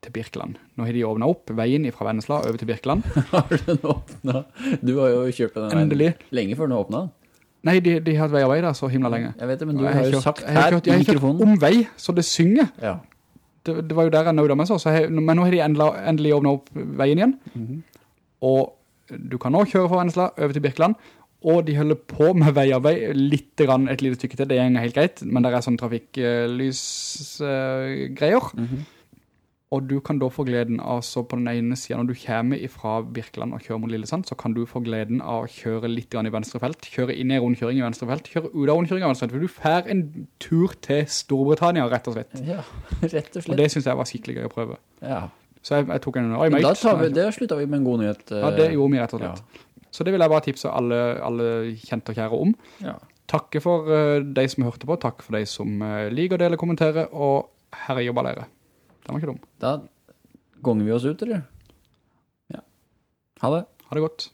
til Birkeland. Nå har de åpnet opp veien fra Vennesla over til Birkeland. Har den åpnet? Du har jo kjørt den veien Endelig. lenge før den åpnet. Nei, de, de har hatt vei og vei der så himla lenge. Jeg vet det, men du har jo sagt her i jeg har kjørt om vei, så det synger. Ja. Det, det var jo der jeg nødde meg så, så jeg, men nå har de endelig, endelig åpnet opp veien igjen. Mhm. Og du kan nå kjøre fra Vennesla over til Birkeland, og de holder på med veiarbeid litt grann et lite stykke til, det er helt greit, men det er sånn trafikklysgreier. Mhm. Og du kan da få gleden av, så på den ene siden, når du kommer fra Birkeland og kjører mot Lillesand, så kan du få gleden av å kjøre litt grann i venstre felt, kjøre inn i rundkjøring i venstre felt, kjøre ut av rundkjøring i venstre felt, for du fær en tur til Storbritannia, rett og slett. Ja, rett og slett. Og det synes jeg var skikkelig gøy å prøve. Ja. Så jeg, jeg tok en Oi, Men da vi, det sluttet vi med en god nyhet. eh, Ja, det gjorde vi rett og slett. Så det vil jeg bare tipse alle, alle kjente og kjære om. Ja. Takke for uh, de som hørte på, takk for de som uh, liker, deler, kommenterer, og herre jobber jobba dere. Den var ikke dum. Da gonger vi oss ut, eller? Ja. Ha det. Ha det godt.